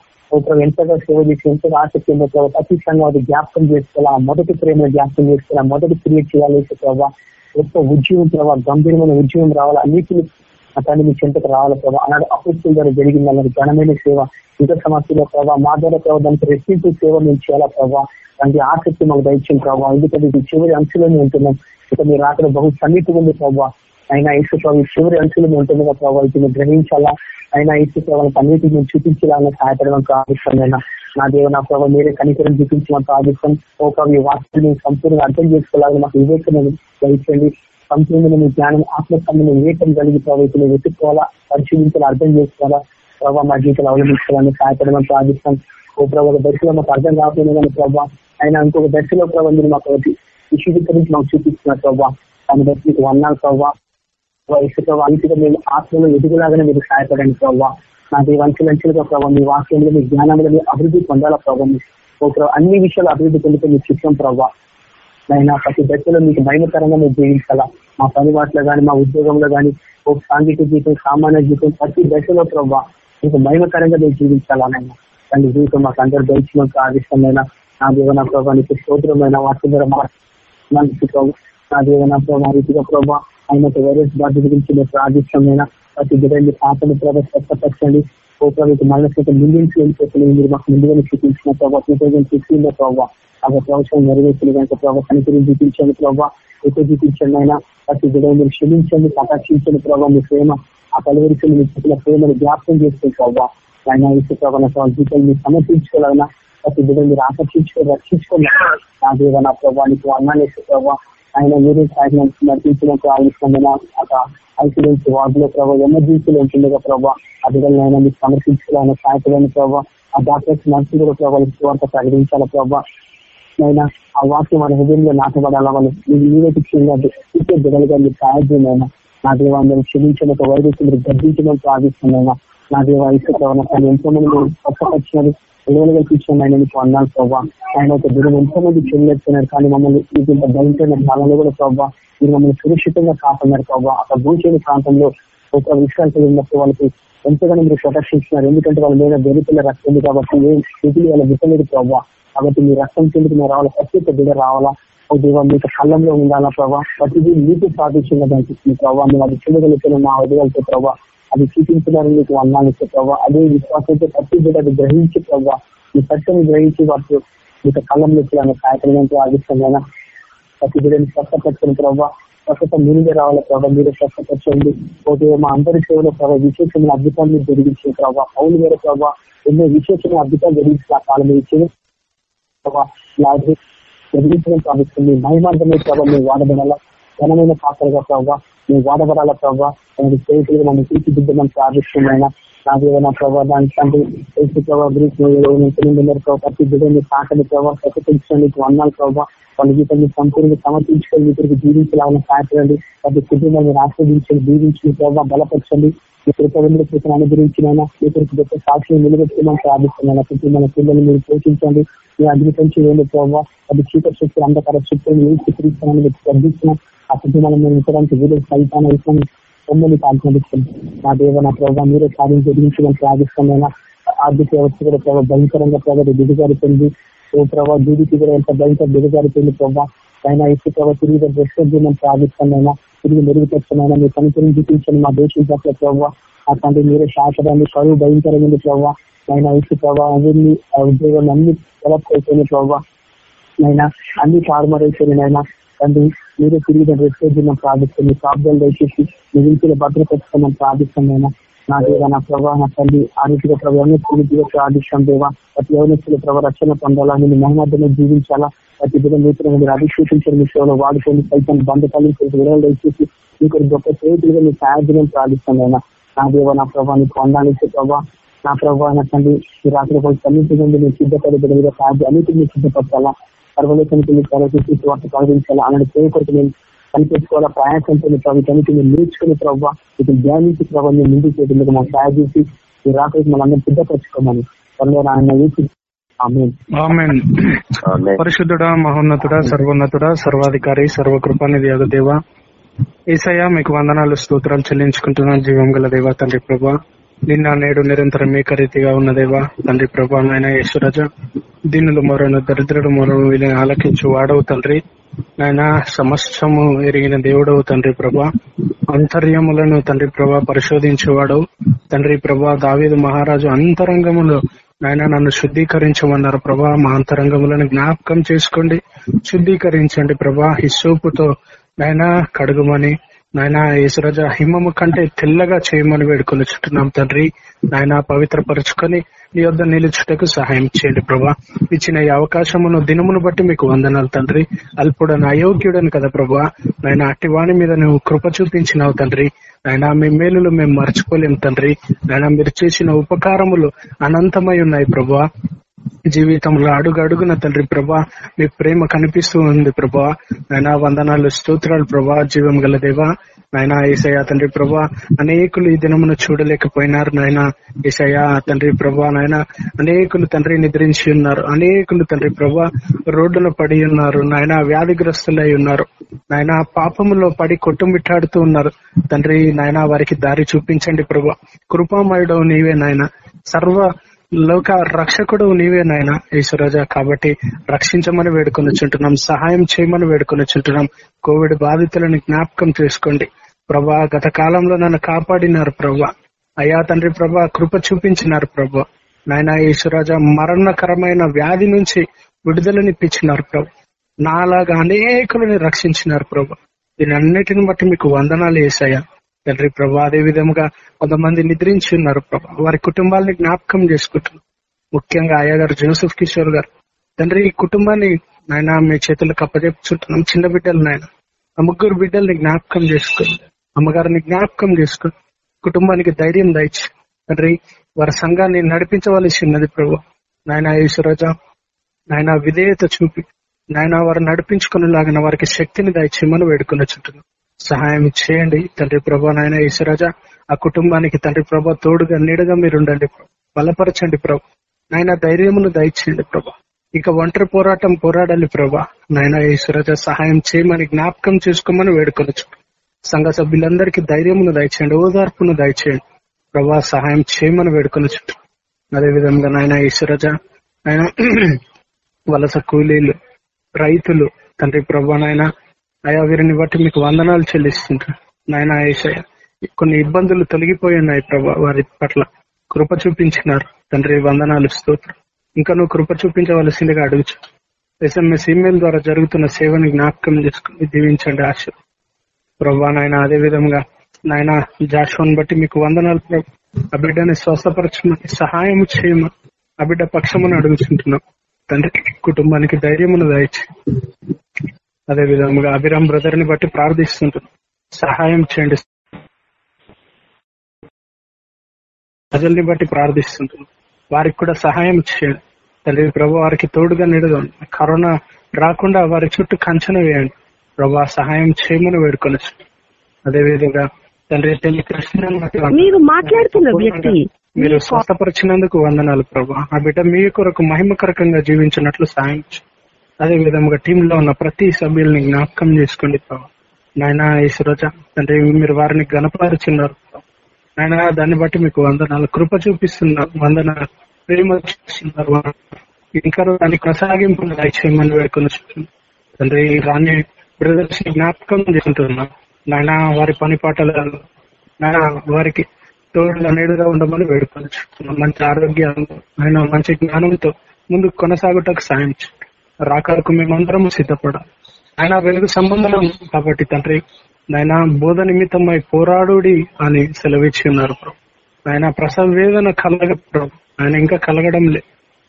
ఎంతగా సేవ చేసి ఎంతగా ఆసక్తి ఉందో ప్రభావ ప్రతి సంఘం అది జ్ఞాపకం చేసుకోవాలా? మొదటి ప్రేమ జ్ఞాపకం చేసుకోవాలా? మొదటి క్రియేట్ చేయాలి ప్రభావ గొప్ప ఉద్యమం ప్రభావ గంభీరమైన ఉద్యమం రావాలి? అన్నిటిని అతన్ని మీ చెంతకు రావాలి ప్రభావ అలాంటి అపుస్తుల ద్వారా జరిగింది అలాంటి ఘనమైన సేవ. యుద్ధ సమస్యలో ప్రభావ మా ద్వారా ప్రభావ దానికి రెట్టింపు సేవ మేము చేయాలా ప్రభావ దానికి ఆసక్తి మాకు దయచిన ప్రభావ ఎందుకంటే ఇది చివరి అంశంలోనే ఉంటున్నాం. ఇక మీరు రాత్రి బహు సన్నిహితంగా ఉంది ప్రభావ అయినా ఐసు ప్రభావ చివరి అంచులోనే ఉంటుంది ప్రభావితం గ్రహించాలా? అయినా ఐసు ప్రభావ అన్నిటిని మేము చూపించాలని సహాయపడడం ప్రార్థిస్తానైనా నా దేవ నా ప్రభావ మీరే కనికరం చూపించమని ప్రార్థిస్తాం ఒక మీ ఈ సంపూర్ణంగా అర్థం చేసుకోవాలని మాకు వివేకం గ్రహించండి సంపూర్ణమైన మీ జ్ఞానం ఆత్మస్తంభం వివేకం కలిగి ప్రభావితులు వెతుక్కోవాలా? పరిశీలించాలి? అర్థం చేసుకోవాలా? ప్రభావ మా జీవితాలు అవలంబించాలని సహాయపడమని ప్రార్థిస్తాం ఓ ప్రభావ దశలో మాకు అర్థం కాకపోయినా కానీ ప్రభావ అయినా ఇంకొక దశలో ప్రభావ మీరు మాకు విశీకరించి మాకు చూపిస్తున్నారు ప్రభావ దాన్ని బట్టి మీకు వన్నాను ప్రభావ ఇసుక వంశగా మేము ఆత్మలో ఎదుగులాగానే మీరు సహాయపడండి ప్రభావ నా వంచులంచులుగా ప్రభావ మీ వాక్యంలో మీ జ్ఞానంలో మీ అభివృద్ధి పొందాలా ప్రభావ ఒక అన్ని విషయాలు అభివృద్ధి పొందితే మీకు చిత్రం ప్రభావ నైనా ప్రతి దశలో మీకు భయకరంగా మీరు జీవించాలా. మా పనిబాట్లో కానీ మా ఉద్యోగంలో కానీ ఒక సాంఘిక జీవితం సామాన్య జీవితం ప్రతి దశలో ప్రభావ మీకు భయకరంగా మీరు జీవించాలా నైనా. తండ్రి జీవితం మాకు అందరు దయచిన ఆదిష్టమైన నా దేవన ప్రభావ నీకు స్తోత్రమైన వాటి ద్వారా నా దేవన ప్రభావ రీతిగా ప్రభావ ఆయన వైరస్ బాధ్యత గురించి మీరు ప్రార్థిష్టమైన ప్రతి బిడ్డని పాపని ప్రభావ స్వస్థపరచండి. ఓ ప్రభావ మళ్ళీ మిలియన్స్ వెళ్ళిపోతుంది మీరు మాకు ముందుగానే చూపించిన ప్రభావం టూ ప్రభావ ఆ ప్రవచనం నెరవేర్చిన కనుక ప్రభావ కనికరి చూపించండి ప్రభావ ఎక్కువ చూపించండి ఆయన ప్రతి బిడ్డని మీరు క్షమించండి ఆకర్షించండి ప్రభావ మీ ప్రేమ ఆ పలువరికి మీరు చెప్పిన ప్రేమను జ్ఞాపకం చేసుకుని ప్రభావ ఆయన ఇసు ప్రభావ జీవితాలు మీరు సమర్పించుకోవాలన్నా ప్రతి బిడ్డలు మీరు ఆకర్షించుకొని రక్షించుకోవాలి నా దేవ నా ప్రభావానికి వర్ణాలు ప్రభావ ఆయన మీరే సాయం నడిపించినట్టు ఆలోచన ఐసీడెన్స్ వార్డులో ప్రభావ ఎమర్జెన్సీలో ఉంటుండగా ప్రభావ అధికారులైనా మీకు సమర్పించుకోవాలని సహాయపడని ప్రభావ ఆ డాక్టర్స్ నర్సులు కూడా ప్రభావ వార్త ప్రకటించాల ప్రభావ అయినా ఆ వాక్యం మన హృదయంలో నాటబడాలా వాళ్ళు మీరైతే చూసే బిడ్డలుగా మీరు సహాయం అయినా నా దేవ అందరూ క్షమించిన ఒక వైరస్ మీరు గర్భించడం ప్రార్థిస్తున్నాయినా నా దేవ ఇసుక ఎంతో మంది స్వచ్ఛపరిచినారు పిల్లలుగా కల్పించండి ఆయన మీకు అన్నాను ప్రభావ ఆయన ఒక దినం ఎంతో మంది చెల్లిస్తున్నారు కానీ మమ్మల్ని మీకు ఇంత భయంకరమైన కాలంలో కూడా ప్రభావ మీరు మమ్మల్ని సురక్షితంగా కాపాడినారు ప్రభావ అక్కడ భూచేని ప్రాంతంలో ఒక విశ్రాంతి ఉన్నప్పుడు వాళ్ళకి ఎంతగానో మీరు ప్రదర్శించినారు. ఎందుకంటే వాళ్ళ మీద దొరికిన రక్తం ఉంది కాబట్టి ఏ స్థితిలో వాళ్ళ విసలేదు ప్రభావ కాబట్టి మీ రక్తం కిందకి మీరు రావాలా? ప్రత్యేక బిడ్డ రావాలా? ఒక దేవ మీకు కళ్ళంలో ఉండాలా ప్రభావ ప్రతిదీ మీకు సాధించిన దానికి ప్రభావ మీరు అది చూడగలుగుతున్న మా ఉదయాలతో ప్రభావ అది చూపించడానికి మీకు వర్ణాలు ఇచ్చే ప్రభావ అదే విశ్వాసంతో ప్రతి బిడ్డ అది గ్రహించి ప్రభావ మీ సత్యం గ్రహించి వాటి మీకు కళ్ళంలో కార్యక్రమంతో ఆదిష్టమైన ప్రతి బిడ్డని స్వస్థపరచుకుని ప్రభావ స్వస్థత మీరే రావాలి ప్రభావ మీరే స్వస్థపరచండి. ఓకే మా అందరి సేవలో ప్రభావ విశేషమైన అద్భుతాలు మీరు జరిగించిన ప్రభావ అవును వేరే ప్రభావ ఎన్నో విశేషమైన అద్భుతాలు జరిగించిన కాలం ఇచ్చింది జరిగించడం ప్రార్థిస్తుంది మహిమార్థమే ప్రభావం మీరు వాడబడాలా ఘనమైన పాత్రగా ప్రభావ మీరు వాడబడాల ప్రభావ చేతులు మనం తీర్చిదిద్దమని ప్రార్థిస్తున్నాయినా నాకు ఏదైనా ప్రభావ దానికి ఏసు ప్రభావ ప్రభావ ప్రతి బిడ్డని సాకని ప్రభావ ప్రకటించండి వందాలు ప్రభావ వాళ్ళ జీవితాన్ని సంపూర్ణంగా సమర్పించుకొని మీకు జీవించాలని సహాయపడండి. ప్రతి కుటుంబాన్ని ఆస్వాదించండి జీవించి ప్రభావ బలపరచండి. మీ కృతజ్ఞతలు కృతను అనుగ్రహించినైనా మీ గొప్ప సాక్షిని నిలబెట్టుకోమని ప్రార్థిస్తున్నాను ప్రతి మన పిల్లలు మీరు పోషించండి. మీ అగ్నిపంచి వేయండి ప్రభావ. అది చీకటి శక్తులు అంధకార శక్తులు మీరు చిత్రిస్తానని మీకు శ్రద్ధిస్తున్నాం ఆ కుటుంబాన్ని మేము ఇతరానికి వీలు సైతాన విషయం పొందని కాల్పొందిస్తుంది నా దేవ నా ప్రభావ మీరే సాధన జరిగించమని ప్రార్థిస్తున్నాయినా ఆర్థిక వ్యవస్థ కూడా ప్రభావ భయంకరంగా ప్రభావ దిగజారిపోయింది. ఓ ప్రభావ జీడిపి కూడా ఎంత భయంకర దిగజారిపోయింది ప్రభావ. అయినా ఇసు ప్రభావ తిరిగి రెస్టారెంట్ ప్రార్థిస్తున్నాయినా తిరిగి మెరుగుపరుస్తున్నాయని మీ పనితీరుని చూపించండి. మా దేశం పట్ల ప్రభావ అట్లాంటి మీరే శాశ్వతాన్ని చదువు భయంకరమైన ప్రభావ ఆయన ఇసు ప్రభావ అన్ని ఉద్యోగాలు అన్ని డెవలప్ అయిపోయినాయి ప్రభావ అయినా అన్ని తారుమారైపోయినాయి అయినా తండ్రి మీరే తిరిగి రెస్టారెంట్ ప్రార్థిస్తుంది ప్రాబ్లం దయచేసి మిగిలిన భద్రపరుస్తామని ప్రార్థిస్తున్నాయినా నా దేవ నా ప్రభావ నా తల్లి ఆరోగ్య ప్రభావం తిరిగి ప్రార్థిస్తాం దేవా ప్రతి యవనస్తుల ప్రభావ రక్షణ పొందాలా నేను మహమ్మద్ని జీవించాలా? ప్రతి బిడ్డ నూతనంగా మీరు అభిషేకించిన విషయంలో వాడుకొని సైతం బంధకాలు విడుదల దయచేసి మీకు గొప్ప చేతులుగా మీ సాయాధ్యం ప్రార్థిస్తున్నాయినా నా దేవ నా ప్రభావ నీకు వందాలిచ్చే ప్రభావ నా ప్రభావ నా తండ్రి ఈ రాత్రి కొంచెం అన్నింటి మీరు సిద్ధపడే బిడ్డగా సాధ్యం అన్నింటినీ మీరు సిద్ధపరచాలా? సర్వలేఖనికి మీరు సర్వశక్తి వార్త ప్రకటించాలా అలాంటి పేరు కొరకు నేను కనిపెట్టుకోవాలా ప్రయాసంతో ప్రభుత్వానికి మీరు నేర్చుకునే ప్రభావ మీకు ధ్యానించి ప్రభావ ముందుకు చేయడానికి మాకు సహాయం చేసి ఈ రాత్రికి మనందరం సిద్ధపరచుకోమని. త్వరలో ఆయన ఆమెన్. పరిశుద్ధుడా మహోన్నతుడా సర్వోన్నతుడా సర్వాధికారి సర్వకృపానిధి దేవ ఈసయ మీకు వందనాలు స్తోత్రాలు చెల్లించుకుంటున్నాను జీవం గల దేవ తండ్రి ప్రభా. నిన్న నేడు నిరంతరం ఏకరీతిగా ఉన్న దేవా తండ్రి ప్రభా నాయన యేసురజ దీనులు మరోను దరిద్రుడు మరో వీళ్ళని ఆలకించు వాడవు తండ్రి. నాయన సమస్తము ఎరిగిన దేవుడవు తండ్రి ప్రభా. అంతర్యములను తండ్రి ప్రభా పరిశోధించేవాడు తండ్రి ప్రభా దావేదు మహారాజు అంతరంగములో నాయన నన్ను శుద్ధీకరించమన్నారు ప్రభా. మా అంతరంగములను జ్ఞాపకం చేసుకోండి. శుద్ధీకరించండి ప్రభా. హిస్సోపుతో నాయన కడుగుమని నాయన యేసురాజ హిమము కంటే తెల్లగా చేయమని వేడుకొని చుట్టున్నాం తండ్రి. నాయన పవిత్రపరుచుకొని నీ వద్ద నిలుచుటకు సహాయం చేయండి ప్రభా. ఇచ్చిన ఈ అవకాశమును దినమును బట్టి మీకు వందనాలు తండ్రి. అల్పుడని అయోగ్యుడని కదా ప్రభా. నాయన అట్టివాణి మీద నువ్వు కృప చూపించినావు తండ్రి. నాయన మీ మేలులు మేము మర్చిపోలేం తండ్రి. నాయన మీరు చేసిన ఉపకారములు అనంతమై ఉన్నాయి ప్రభా. జీవితంలో అడుగు అడుగున తండ్రి ప్రభా మీ ప్రేమ కనిపిస్తూ ఉంది ప్రభా. నాయన వందనాలు స్తోత్రాలు ప్రభా జీవం గల దేవా. నాయన ఏసయ్య తండ్రి ప్రభా అనేకులు ఈ దినమును చూడలేకపోయినారు నాయన. ఏసయ్య తండ్రి ప్రభా నాయన అనేకులు తండ్రి నిద్రించి ఉన్నారు. అనేకులు తండ్రి ప్రభా రోడ్డున పడి ఉన్నారు. నాయన వ్యాధిగ్రస్తులై ఉన్నారు. నాయన పాపములో పడి కొట్టుమిట్టాడుతూ ఉన్నారు. తండ్రి నాయన వారికి దారి చూపించండి ప్రభా. కృపామయుడవు నీవే నాయన. సర్వ లోక రక్షకుడు నీవే నాయన ఈశ్వరాజా కాబట్టి రక్షించమని వేడుకొని చుంటున్నాం సహాయం చేయమని వేడుకొని చుంటున్నాం కోవిడ్ బాధితులను జ్ఞాపకం చేసుకోండి. ప్రభా గత కాలంలో నన్ను కాపాడినారు ప్రభా. అయ్యా తండ్రి ప్రభా కృప చూపించినారు ప్రభా. నాయన ఈశ్వరాజా మరణకరమైన వ్యాధి నుంచి విడుదలనిప్పించినారు ప్రభు. నాలాగా అనేకులని రక్షించినారు ప్రభు. దీని అన్నిటిని బట్టి మీకు వందనాలు వేసాయా తండ్రి ప్రభా అదే విధంగా కొంతమంది నిద్రించి ఉన్నారు ప్రభా. వారి కుటుంబాలని జ్ఞాపకం చేసుకుంటున్నారు ముఖ్యంగా అయ్యగారు జోసెఫ్ కిషోర్ గారు. తండ్రి ఈ కుటుంబాన్ని నాయన మీ చేతులకు అప్పచెప్పుచుంటున్నాం చిన్న బిడ్డలు నాయన. ఆ ముగ్గురు బిడ్డల్ని జ్ఞాపకం చేసుకోండి అమ్మగారిని జ్ఞాపకం చేసుకోండి కుటుంబానికి ధైర్యం దాయిచ్చు తండ్రి వారి సంఘాన్ని నడిపించవలసి ఉన్నది ప్రభు. నాయన ఈశ్వరజ నాయన విధేయత చూపి నాయన వారు నడిపించుకునేలాగిన వారికి శక్తిని దయచేయమని వేడుకున్న చుంటున్నాం సహాయం చేయండి. తండ్రి ప్రభా నాయన ఈశ్వరాజ ఆ కుటుంబానికి తండ్రి ప్రభా తోడుగా నీడగా మీరు ఉండండి బలపరచండి ప్రభు. నాయన ధైర్యమును దయచేయండి ప్రభా. ఇక ఒంటరి పోరాటం పోరాడాలి ప్రభా. నాయన ఈశ్వరాజ సహాయం చేయమని జ్ఞాపకం చేసుకోమని వేడుకొనొచ్చు. సంఘ సభ్యులందరికీ ధైర్యమును దయచేయండి. ఓదార్పును దయచేయండి. ప్రభా సహాయం చేయమని వేడుకొనొచ్చు. అదే విధంగా నాయన ఈశ్వరజ ఆయన వలస కూలీలు రైతులు తండ్రి ప్రభా నాయన అయా వీరిని బట్టి మీకు వందనాలు చెల్లిస్తుంటారు నాయన ఏసయ్య కొన్ని ఇబ్బందులు తొలగిపోయి ఉన్నాయి ప్రభా వారి పట్ల కృప చూపించినారు. తండ్రి వందనాలు స్తోత్రం. ఇంకా నువ్వు కృప చూపించవలసిందిగా అడుగుచు. ఎస్ఎంఎస్ ఇమెయిల్ ద్వారా జరుగుతున్న సేవని జ్ఞాపకం చేసుకుని దీవించండి ఆశ. ప్రభా నాయన అదే విధంగా నాయన జాషువన్ బట్టి మీకు వందనాలు ఆ బిడ్డని స్వస్థపరచమని సహాయం చేయమని ఆ బిడ్డ పక్షమును అడుగుతుంటున్నాం తండ్రి కుటుంబానికి ధైర్యమును దాయించి అదే విధంగా అభిరామ్ బ్రదర్ని బట్టి ప్రార్థిస్తుంటున్నాం సహాయం చేయండి. ప్రజల్ని బట్టి ప్రార్థిస్తుంటున్నాం వారికి కూడా సహాయం చేయండి. తండ్రి ప్రభు వారికి తోడుగా నిడదండి కరోనా రాకుండా వారి చుట్టూ కంచెన వేయండి. ప్రభా సహాయం చేయమని వేడుకొని అదే విధంగా తండ్రి తల్లి. మీరు మాట్లాడుతున్న వ్యక్తి మీరు స్వస్థపరిచినందుకు వందనాలు ప్రభా. ఆ బిడ్డ మీ కొరకు మహిమకరకంగా జీవించినట్లు సాయం చేయండి. అదే విధంగా టీంలో ఉన్న ప్రతి సభ్యుల్ని జ్ఞాపకం చేసుకోండి నాయన ఈశ్వరజ తండ్రి మీరు వారిని గణపరుచున్నారు. నాయన దాన్ని బట్టి మీకు వందనాలు. కృప చూపిస్తున్నారు వందనాలు. ప్రేమ చూపిస్తున్నారు ఇంకా దాన్ని కొనసాగింపు దయచేయమని వేడుకొని తండ్రి రాని బ్రదర్స్ జ్ఞాపకం చేసుకుంటున్నాం. నాయన వారి పని పాటలలో నాయన వారికి తోడుగా నేడుగా ఉండమని వేడుకొని మంచి ఆరోగ్యం ఆయన మంచి జ్ఞానంతో ముందు కొనసాగుటకు సాయం చేయండి. రాకడకు మేమందరము సిద్ధపడాలి. ఆయన వెలుగు సంబంధం కాబట్టి తండ్రి నాయన బోధ నిమిత్తమై పోరాడుడి అని సెలవిచ్చి ఉన్నారు ప్రభు. ఆయన ప్రసవ వేదన కలగ ప్రభు. ఆయన ఇంకా కలగడం లే.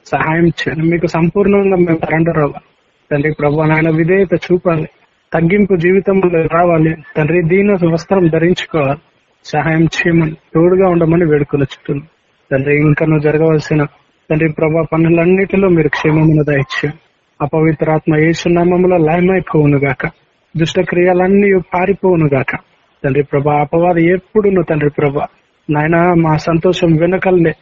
సహాయం చేయండి. మీకు సంపూర్ణంగా మేము సరెండర్ అవ్వాలి తండ్రి ప్రభు నాయన విధేయత చూపాలి. తగ్గింపు జీవితంలో రావాలి. తండ్రి దీని వస్త్రం ధరించుకోవాలి. సహాయం చేయమని తోడుగా ఉండమని వేడుకలు చుట్టూ తండ్రి ఇంకా జరగవలసిన తండ్రి ప్రభా పనులన్నిటిలో మీరు క్షేమమును దయచేయండి. అపవిత్రాత్మ ఏసునామంలో లయమైపోవును గాక దుష్ట క్రియలన్నీ పారిపోవును గాక తండ్రి ప్రభా అపవాది ఎప్పుడు నువ్వు తండ్రి ప్రభా? నాయన మా సంతోషం వెనకల్నే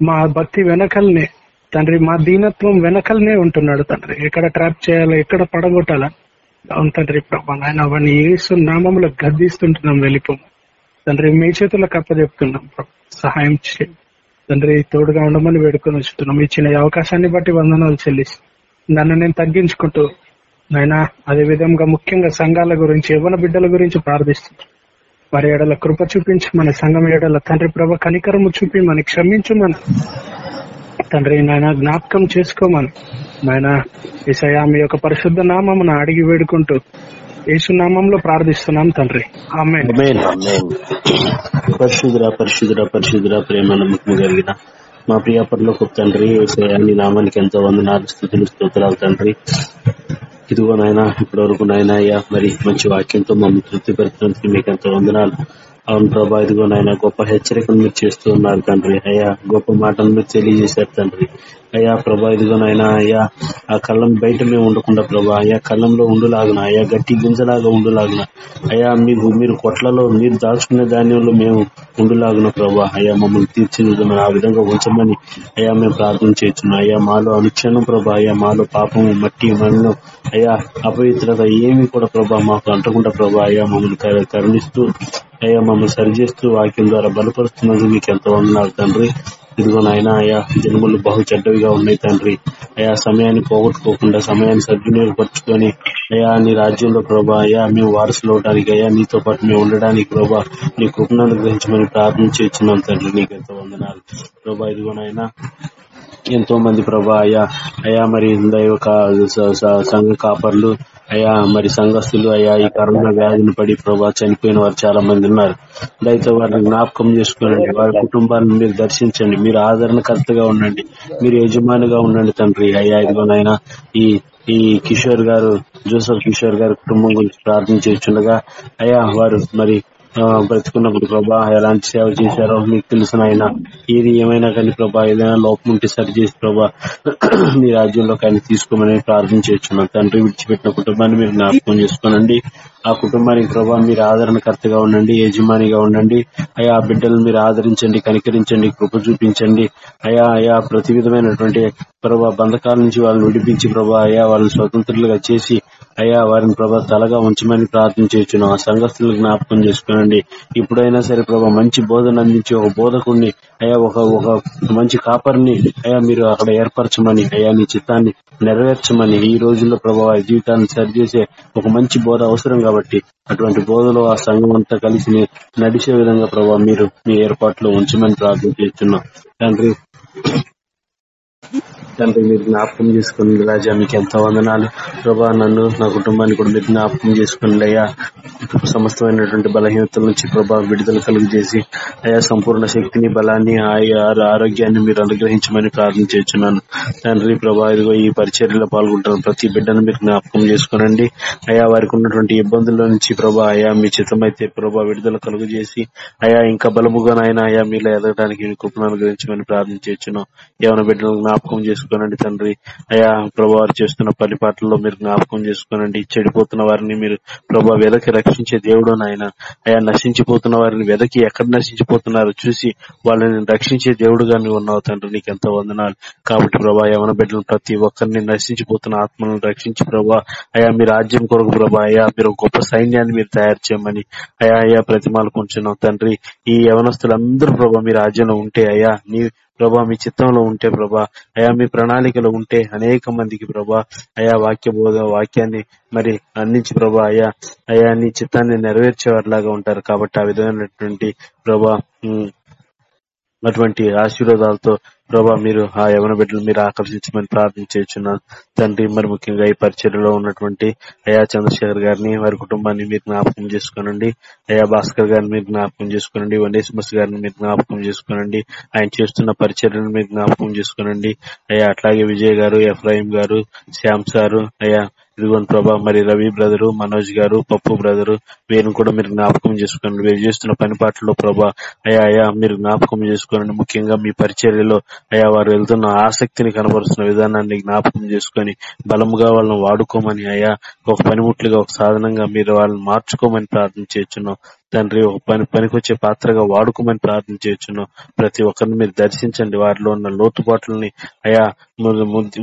మా భక్తి వెనకల్నే తండ్రి మా దీనత్వం వెనకల్నే ఉంటున్నాడు తండ్రి. ఎక్కడ ట్రాప్ చేయాలో ఎక్కడ పడగొట్టాలా? అవును తండ్రి ప్రభా నాయన అవన్నీ ఏసు నామంలో గద్దిస్తుంటున్నాం వెళ్ళిపో తండ్రి మీ చేతులకు అప్పచెప్తున్నాం సహాయం చేయండి. తండ్రి తోడుగా ఉండమని వేడుకొని వచ్చుతున్నాం ఇచ్చిన అవకాశాన్ని బట్టి వందనాలు చెల్లిస్తాం నన్ను నేను తగ్గించుకుంటూ నాయన అదే విధంగా ముఖ్యంగా సంఘాల గురించి యవన బిడ్డల గురించి ప్రార్థిస్తున్నాం వారి ఏడల కృప చూపించి మన సంఘం ఏడల తండ్రి ప్రభ కనికరము చూపి మన క్షమించమని తండ్రి నాయన జ్ఞాపకం చేసుకోమని నాయన ఈసయా మీ యొక్క పరిశుద్ధ నామం అడిగి వేడుకుంటూ యేసునామంలో ప్రార్థిస్తున్నాం తండ్రి ఆమె ఆమేన్. పరిశుద్ధురా ప్రేమ నమ్మకం కలిగిన మా ప్రియ ఒక తండ్రి అన్ని నీ నామానికి ఎంతో వందనాలు స్థుతులు స్తోత్రాలు తండ్రి. ఇదిగో నాయన ఇప్పటి వరకు నాయన అయ్యా మరి మంచి వాక్యంతో మమ్మల్ని తృప్తిపరిచినందుకు మీకు ఎంతో వందనాలు. అవును ప్రభా ఇదిగో నాయన గొప్ప హెచ్చరికలు మీరు చేస్తూ ఉన్నారు తండ్రి. అయ్యా గొప్ప మాటలు మీరు తెలియజేశారు తండ్రి. అయ్యా ప్రభా ఇదిగోనైనా అయ్యా ఆ కళ్ళం బయట మేము ఉండకుండా ప్రభా అయ్యా కళ్ళంలో ఉండులాగిన అయ్యా గట్టి గింజలాగా ఉండులాగిన. అయ్యా మీకు మీరు కొట్లలో మీరు దాచుకునే ధాన్యంలో మేము ఉండులాగిన ప్రభా. అయ్యా మమ్మల్ని తీర్చిదిద్దామని ఆ విధంగా ఉంచమని అయ్యా మేము ప్రార్థన చేస్తున్నాం. అయ్యా మాలో అనుక్షణం ప్రభా అయ్యా మాలో పాపము మట్టి మన్ను అయ్యా అపవిత్రత ఏమి కూడా ప్రభా మాకు అంటకుండా ప్రభా అయ్యా మమ్మల్ని కరుణిస్తూ అయ్యా మమ్మల్ని సరిచేస్తూ వాక్యం ద్వారా బలపరుస్తున్నందుకు మీకు ఎంతో వందనాలు తండ్రి. ఇదిగో నాయన అయా జన్మలు బహు చెడ్డవిగా ఉన్నాయి తండ్రి. అయా సమయాన్ని పోగొట్టుకోకుండా సమయాన్ని సద్వినియోగపరచుకొని అయా నీ రాజ్యంలో ప్రభా అయ్యా మేము వారసులు అవడానికి అయ్యా నీతో పాటు మేము ఉండడానికి ప్రభా నీ కృపను అనుగ్రహించమని ప్రార్థన చేస్తున్నాం తండ్రి. నీకు ఎంతో వందనాలు. ప్రభా ఇదిగో నాయన ఎంతో మంది ప్రభా అయ్యా అయ్యా మరి దైవ సంఘ కాపర్లు అయ్యా మరి సంఘస్థులు అయ్యా ఈ కరోనా వ్యాధిని పడి ప్రభా చనిపోయిన వారు చాలా మంది ఉన్నారు. దయతో వారిని జ్ఞాపకం చేసుకోండి. వారి కుటుంబాలను మీరు దర్శించండి. మీరు ఆదరణకర్తగా ఉండండి. మీరు యజమానిగా ఉండండి తండ్రి. అయ్యా ఇదిగోనైనా ఈ ఈ కిషోర్ గారు జోసఫ్ కిషోర్ గారి కుటుంబం గురించి ప్రార్థన చేస్తుండగా అయ్యా వారు మరి బ్రతుకున్నప్పుడు ప్రభా ఎలాంటి సేవ చేశారో మీకు తెలుసు ఆయన ఏది ఏమైనా కానీ ప్రభా ఏదైనా లోపం ఉంటే సరి చేసి ప్రభా మీ రాజ్యంలో కానీ తీసుకోమని ప్రార్థన చేస్తున్నాం. తండ్రి విడిచిపెట్టిన కుటుంబాన్ని మీరు జ్ఞాపకం చేసుకోనండి. ఆ కుటుంబానికి ప్రభా మీరు ఆదరణకర్తగా ఉండండి యజమానిగా ఉండండి. అయా ఆ బిడ్డలను మీరు ఆదరించండి కనికరించండి కృప చూపించండి. అయా అయా ప్రతి విధమైనటువంటి ప్రభా బంధకాల నుంచి వాళ్ళని విడిపించి ప్రభా అయా వాళ్ళని స్వతంత్రులుగా చేసి అయ్యా వారిని ప్రభా తలగా ఉంచమని ప్రార్థన చేస్తున్నాం ఆ సంఘస్థులు జ్ఞాపకం చేసుకోనండి. ఇప్పుడైనా సరే ప్రభా మంచి బోధన అందించి ఒక బోధకుడిని అయ్యా ఒక ఒక మంచి కాపర్ని అయ్యా మీరు అక్కడ ఏర్పరచమని అయ్యా నీ చిత్తాన్ని నెరవేర్చమని ఈ రోజుల్లో ప్రభా వారి జీవితాన్ని సరిచేసే ఒక మంచి బోధ అవసరం కాబట్టి అటువంటి బోధలో ఆ సంఘం అంతా కలిసి నడిచే విధంగా ప్రభా మీరు మీ ఏర్పాట్లో ఉంచమని ప్రార్థన చేస్తున్నాం తండ్రి. తండ్రి మీరు జ్ఞాపకం చేసుకుని రాజా మీకు ఎంతో వందనాలు. ప్రభా నన్ను నా కుటుంబాన్ని కూడా మీరు జ్ఞాపకం చేసుకుని అయ్యా సమస్తమైనటువంటి బలహీనతల నుంచి ప్రభా విడుదల కలుగు చేసి అయా సంపూర్ణ శక్తిని బలాన్ని ఆయా ఆరోగ్యాన్ని మీరు అనుగ్రహించమని ప్రార్థన చేస్తున్నాను. తండ్రి ప్రభా ఇదిగో ఈ పరిచర్యలో పాల్గొంటున్న ప్రతి బిడ్డను మీరు జ్ఞాపకం చేసుకోనండి. అయా వారికి ఉన్నటువంటి ఇబ్బందుల నుంచి ప్రభా అయా మీ చిత్తమైతే ప్రభా విడుదల కలుగు చేసి అయా ఇంకా బలముగా నాయన అయా మీలో ఎదగడానికి కృపను అనుగ్రహించమని ప్రార్థన చేస్తున్నాం. ఏమైనా బిడ్డలను జ్ఞాపకం చేసుకోనండి తండ్రి. అయా ప్రభా వారు చేస్తున్న పాటల్లో మీరు జ్ఞాపకం చేసుకోనండి. చెడిపోతున్న వారిని మీరు ప్రభా వెదకి రక్షించే దేవుడు నాయన. అయా నశించిపోతున్న వారిని వెదకి ఎక్కడ నశించిపోతున్నారో చూసి వాళ్ళని రక్షించే దేవుడుగా నువ్వు ఉన్నావు తండ్రి. నీకు ఎంతో వందనాలు. కాబట్టి ప్రభా యవన బిడ్డలు ప్రతి ఒక్కరిని నశించిపోతున్న ఆత్మలను రక్షించి ప్రభా అయా మీ రాజ్యం కొరకు ప్రభా అయా మీరు గొప్ప సైన్యాన్ని మీరు తయారు చేయమని అయా అయా ప్రతిమాలు కొంచెం తండ్రి. ఈ యవనస్తులందరూ ప్రభా మీ రాజ్యంలో ఉంటే అయా నీ ప్రభా మీ చిత్తంలో ఉంటే ప్రభా అయా మీ ప్రణాళికలో ఉంటే అనేక మందికి ప్రభా అయా వాక్య బోధ వాక్యాన్ని మరి అందించి ప్రభా అయా అయా నీ చిత్తాన్ని నెరవేర్చేవారిలాగా ఉంటారు కాబట్టి ఆ విధమైనటువంటి ప్రభా అటువంటి ఆశీర్వాదాలతో ప్రభా మీరు ఆ యవన బిడ్డలు మీరు ఆకర్షించమని ప్రార్థన చేస్తున్నాను తండ్రి మరి ముఖ్యంగా ఈ పరిచర్లో ఉన్నటువంటి అయా చంద్రశేఖర్ గారిని వారి కుటుంబాన్ని మీరు జ్ఞాపకం చేసుకోనండి. అయా భాస్కర్ గారిని మీరు జ్ఞాపకం చేసుకోనండి. వనేశ్మస్ గారిని మీరు జ్ఞాపకం చేసుకోనండి. ఆయన చేస్తున్న పరిచర్లను మీరు జ్ఞాపకం చేసుకోనండి. అయ్యా అట్లాగే విజయ్ గారు ఎఫ్రాయిం గారు శ్యామ్ సారు అయ్యా ఇదిగోండి ప్రభా మరి రవి బ్రదరు మనోజ్ గారు పప్పు బ్రదరు వీరిని కూడా మీరు జ్ఞాపకం చేసుకోండి. వీరు చేస్తున్న పని పాటల్లో ప్రభా అయా అయా మీరు జ్ఞాపకం చేసుకోండి. ముఖ్యంగా మీ పరిచర్యలో అయా వారు వెళ్తున్న ఆసక్తిని కనబరుస్తున్న విధానాన్ని జ్ఞాపకం చేసుకొని బలముగా వాళ్ళని వాడుకోమని అయా ఒక పనిముట్లుగా ఒక సాధనంగా మీరు వాళ్ళని మార్చుకోమని ప్రార్థన చేస్తున్నాం. తండ్రి ఒక పని పనికొచ్చే పాత్రగా వాడుకోమని ప్రార్థన చేస్తున్నాం ప్రతి ఒక్కరిని మీరు దర్శించండి. వారిలో ఉన్న లోటుపాట్లని అయా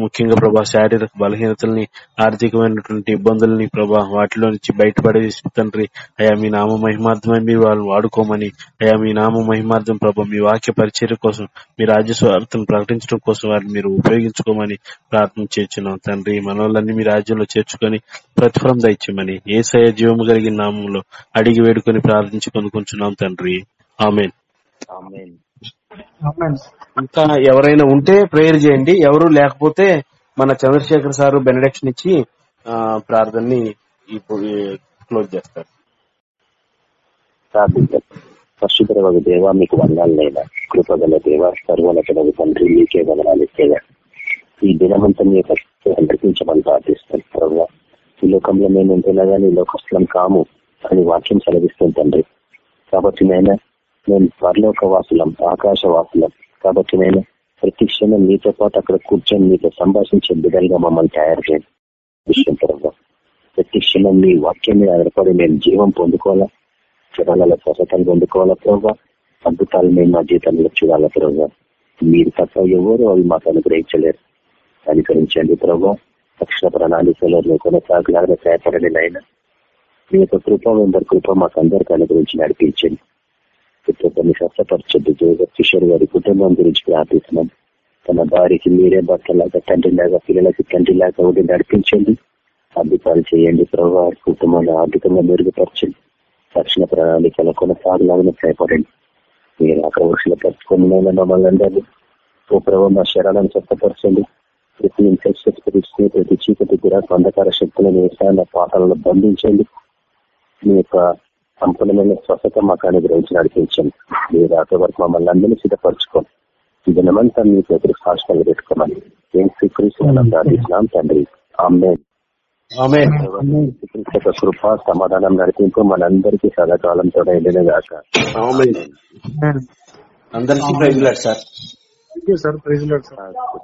ముఖ్యంగా ప్రభా శారీరక బలహీనతల్ని ఆర్థికమైనటువంటి ఇబ్బందుల్ని ప్రభా వాటిలో నుంచి బయటపడేసి తండ్రి అయా మీ నామ మహిమార్థమై మీరు వాళ్ళని వాడుకోమని అయా మీ నామ మహిమార్థం ప్రభా మీ వాక్య పరిచర్య కోసం మీ రాజ్యస్వార్థను ప్రకటించడం కోసం వారిని మీరు ఉపయోగించుకోమని ప్రార్థన చేస్తున్నాం తండ్రి మనోళ్ళని మీ రాజ్యంలో చేర్చుకొని ప్రతిఫలం దయచేయమని ఏసయ జీవము కలిగిన నామంలో అడిగి వేడుకొని ప్రార్థించి పొందుకుంటున్నాం తండ్రి. ఆమెన్. ఆమేన్. ఇంకా ఎవరైనా ఉంటే ప్రేయర్ చేయండి. ఎవరు లేకపోతే మన చంద్రశేఖర్ సారు బెనడక్షన్ ఇచ్చి ఆ, ప్రార్థనని ఇప్పుడు క్లోజ్ చేస్తారు. పరిశుద్ధ దేవ మీకు వందాలైనా కృపగల దేవ సర్వనటుడు తండ్రి మీకే వందనాలు ఇచ్చేదా ఈ దినమంతా మీ యొక్క నడిపించమని ప్రార్థిస్తాను ప్రభావ ఈ లోకంలో మేము ఉంటున్నా గానీ ఈ లోకస్తులం కాము. అని వాక్యం సెలవిస్తుంది తండ్రి కాబట్టి నేను మేము పరలోక వాసులం ఆకాశ వాసులం కాబట్టి నేను ప్రతి క్షణం మీతో పాటు అక్కడ కూర్చొని మీతో సంభాషించే బిడ్డలుగా మమ్మల్ని తయారు చేయండి. విషయం ప్రభావ ప్రతి క్షణం మీ వాక్యం మీద ఆధారపడి మేము జీవం పొందుకోవాలా? జనాల స్వసతలు పొందుకోవాలా ప్రభావ అద్భుతాలు మేము మా జీవితంలో చూడాలా ప్రభావ మీరు తప్ప ఎవరు అవి మాకు అనుగ్రహించలేరు. అనుకరించండి ప్రభావ రక్షణ ప్రణాళికలో కొనసాగలాగా సహాయపడండి నాయన. మీ యొక్క కృప వెంబర్ కృప మాకు అందరికీ అనుగురించి నడిపించండి కుటుంబాన్ని స్వస్థపరచద్దు. జోగర్ కిషోర్ గారి కుటుంబం గురించి ప్రార్థిస్తున్నాం. తన భార్యకి మీరే భర్తలాగా తండ్రిలాగా పిల్లలకి తండ్రిలాగా ఉండి నడిపించండి. అద్భుతాలు చేయండి. ప్రభావారి కుటుంబాన్ని ఆర్థికంగా మెరుగుపరచండి. రక్షణ ప్రణాళికల కొనసాగలాగానే సహాయపడండి. మీరు అక్కడ వర్షాలు పరుచుకొని మమ్మల్ని అందరినీ ఓ ప్రభావ మా శరణాన్ని స్వస్థపరచండి. ప్రతి ఇన్ఫెక్షన్ స్పిరిట్స్ ప్రతి చీకటి కూడా అంధకార శక్తులను వేసాయన్న పాటలను బంధించండి. మీ యొక్క సంపూర్ణమైన స్వస్థత మాకు అనుగ్రహించి నడిపించండి. మీరు అక్కడ వరకు మమ్మల్ని అందరినీ సిద్ధపరచుకోండి. ఈ దినమంతా మీ ఎదురు సాక్షాలు పెట్టుకోమని ఏం స్వీకరిస్తున్నాం ప్రార్థిస్తున్నాం తండ్రి. కృప సమాధానం నడిపింపు మనందరికీ సదాకాలంతో గాక. ఆమె అందరికీ praise sir. Thank you sir praise sir.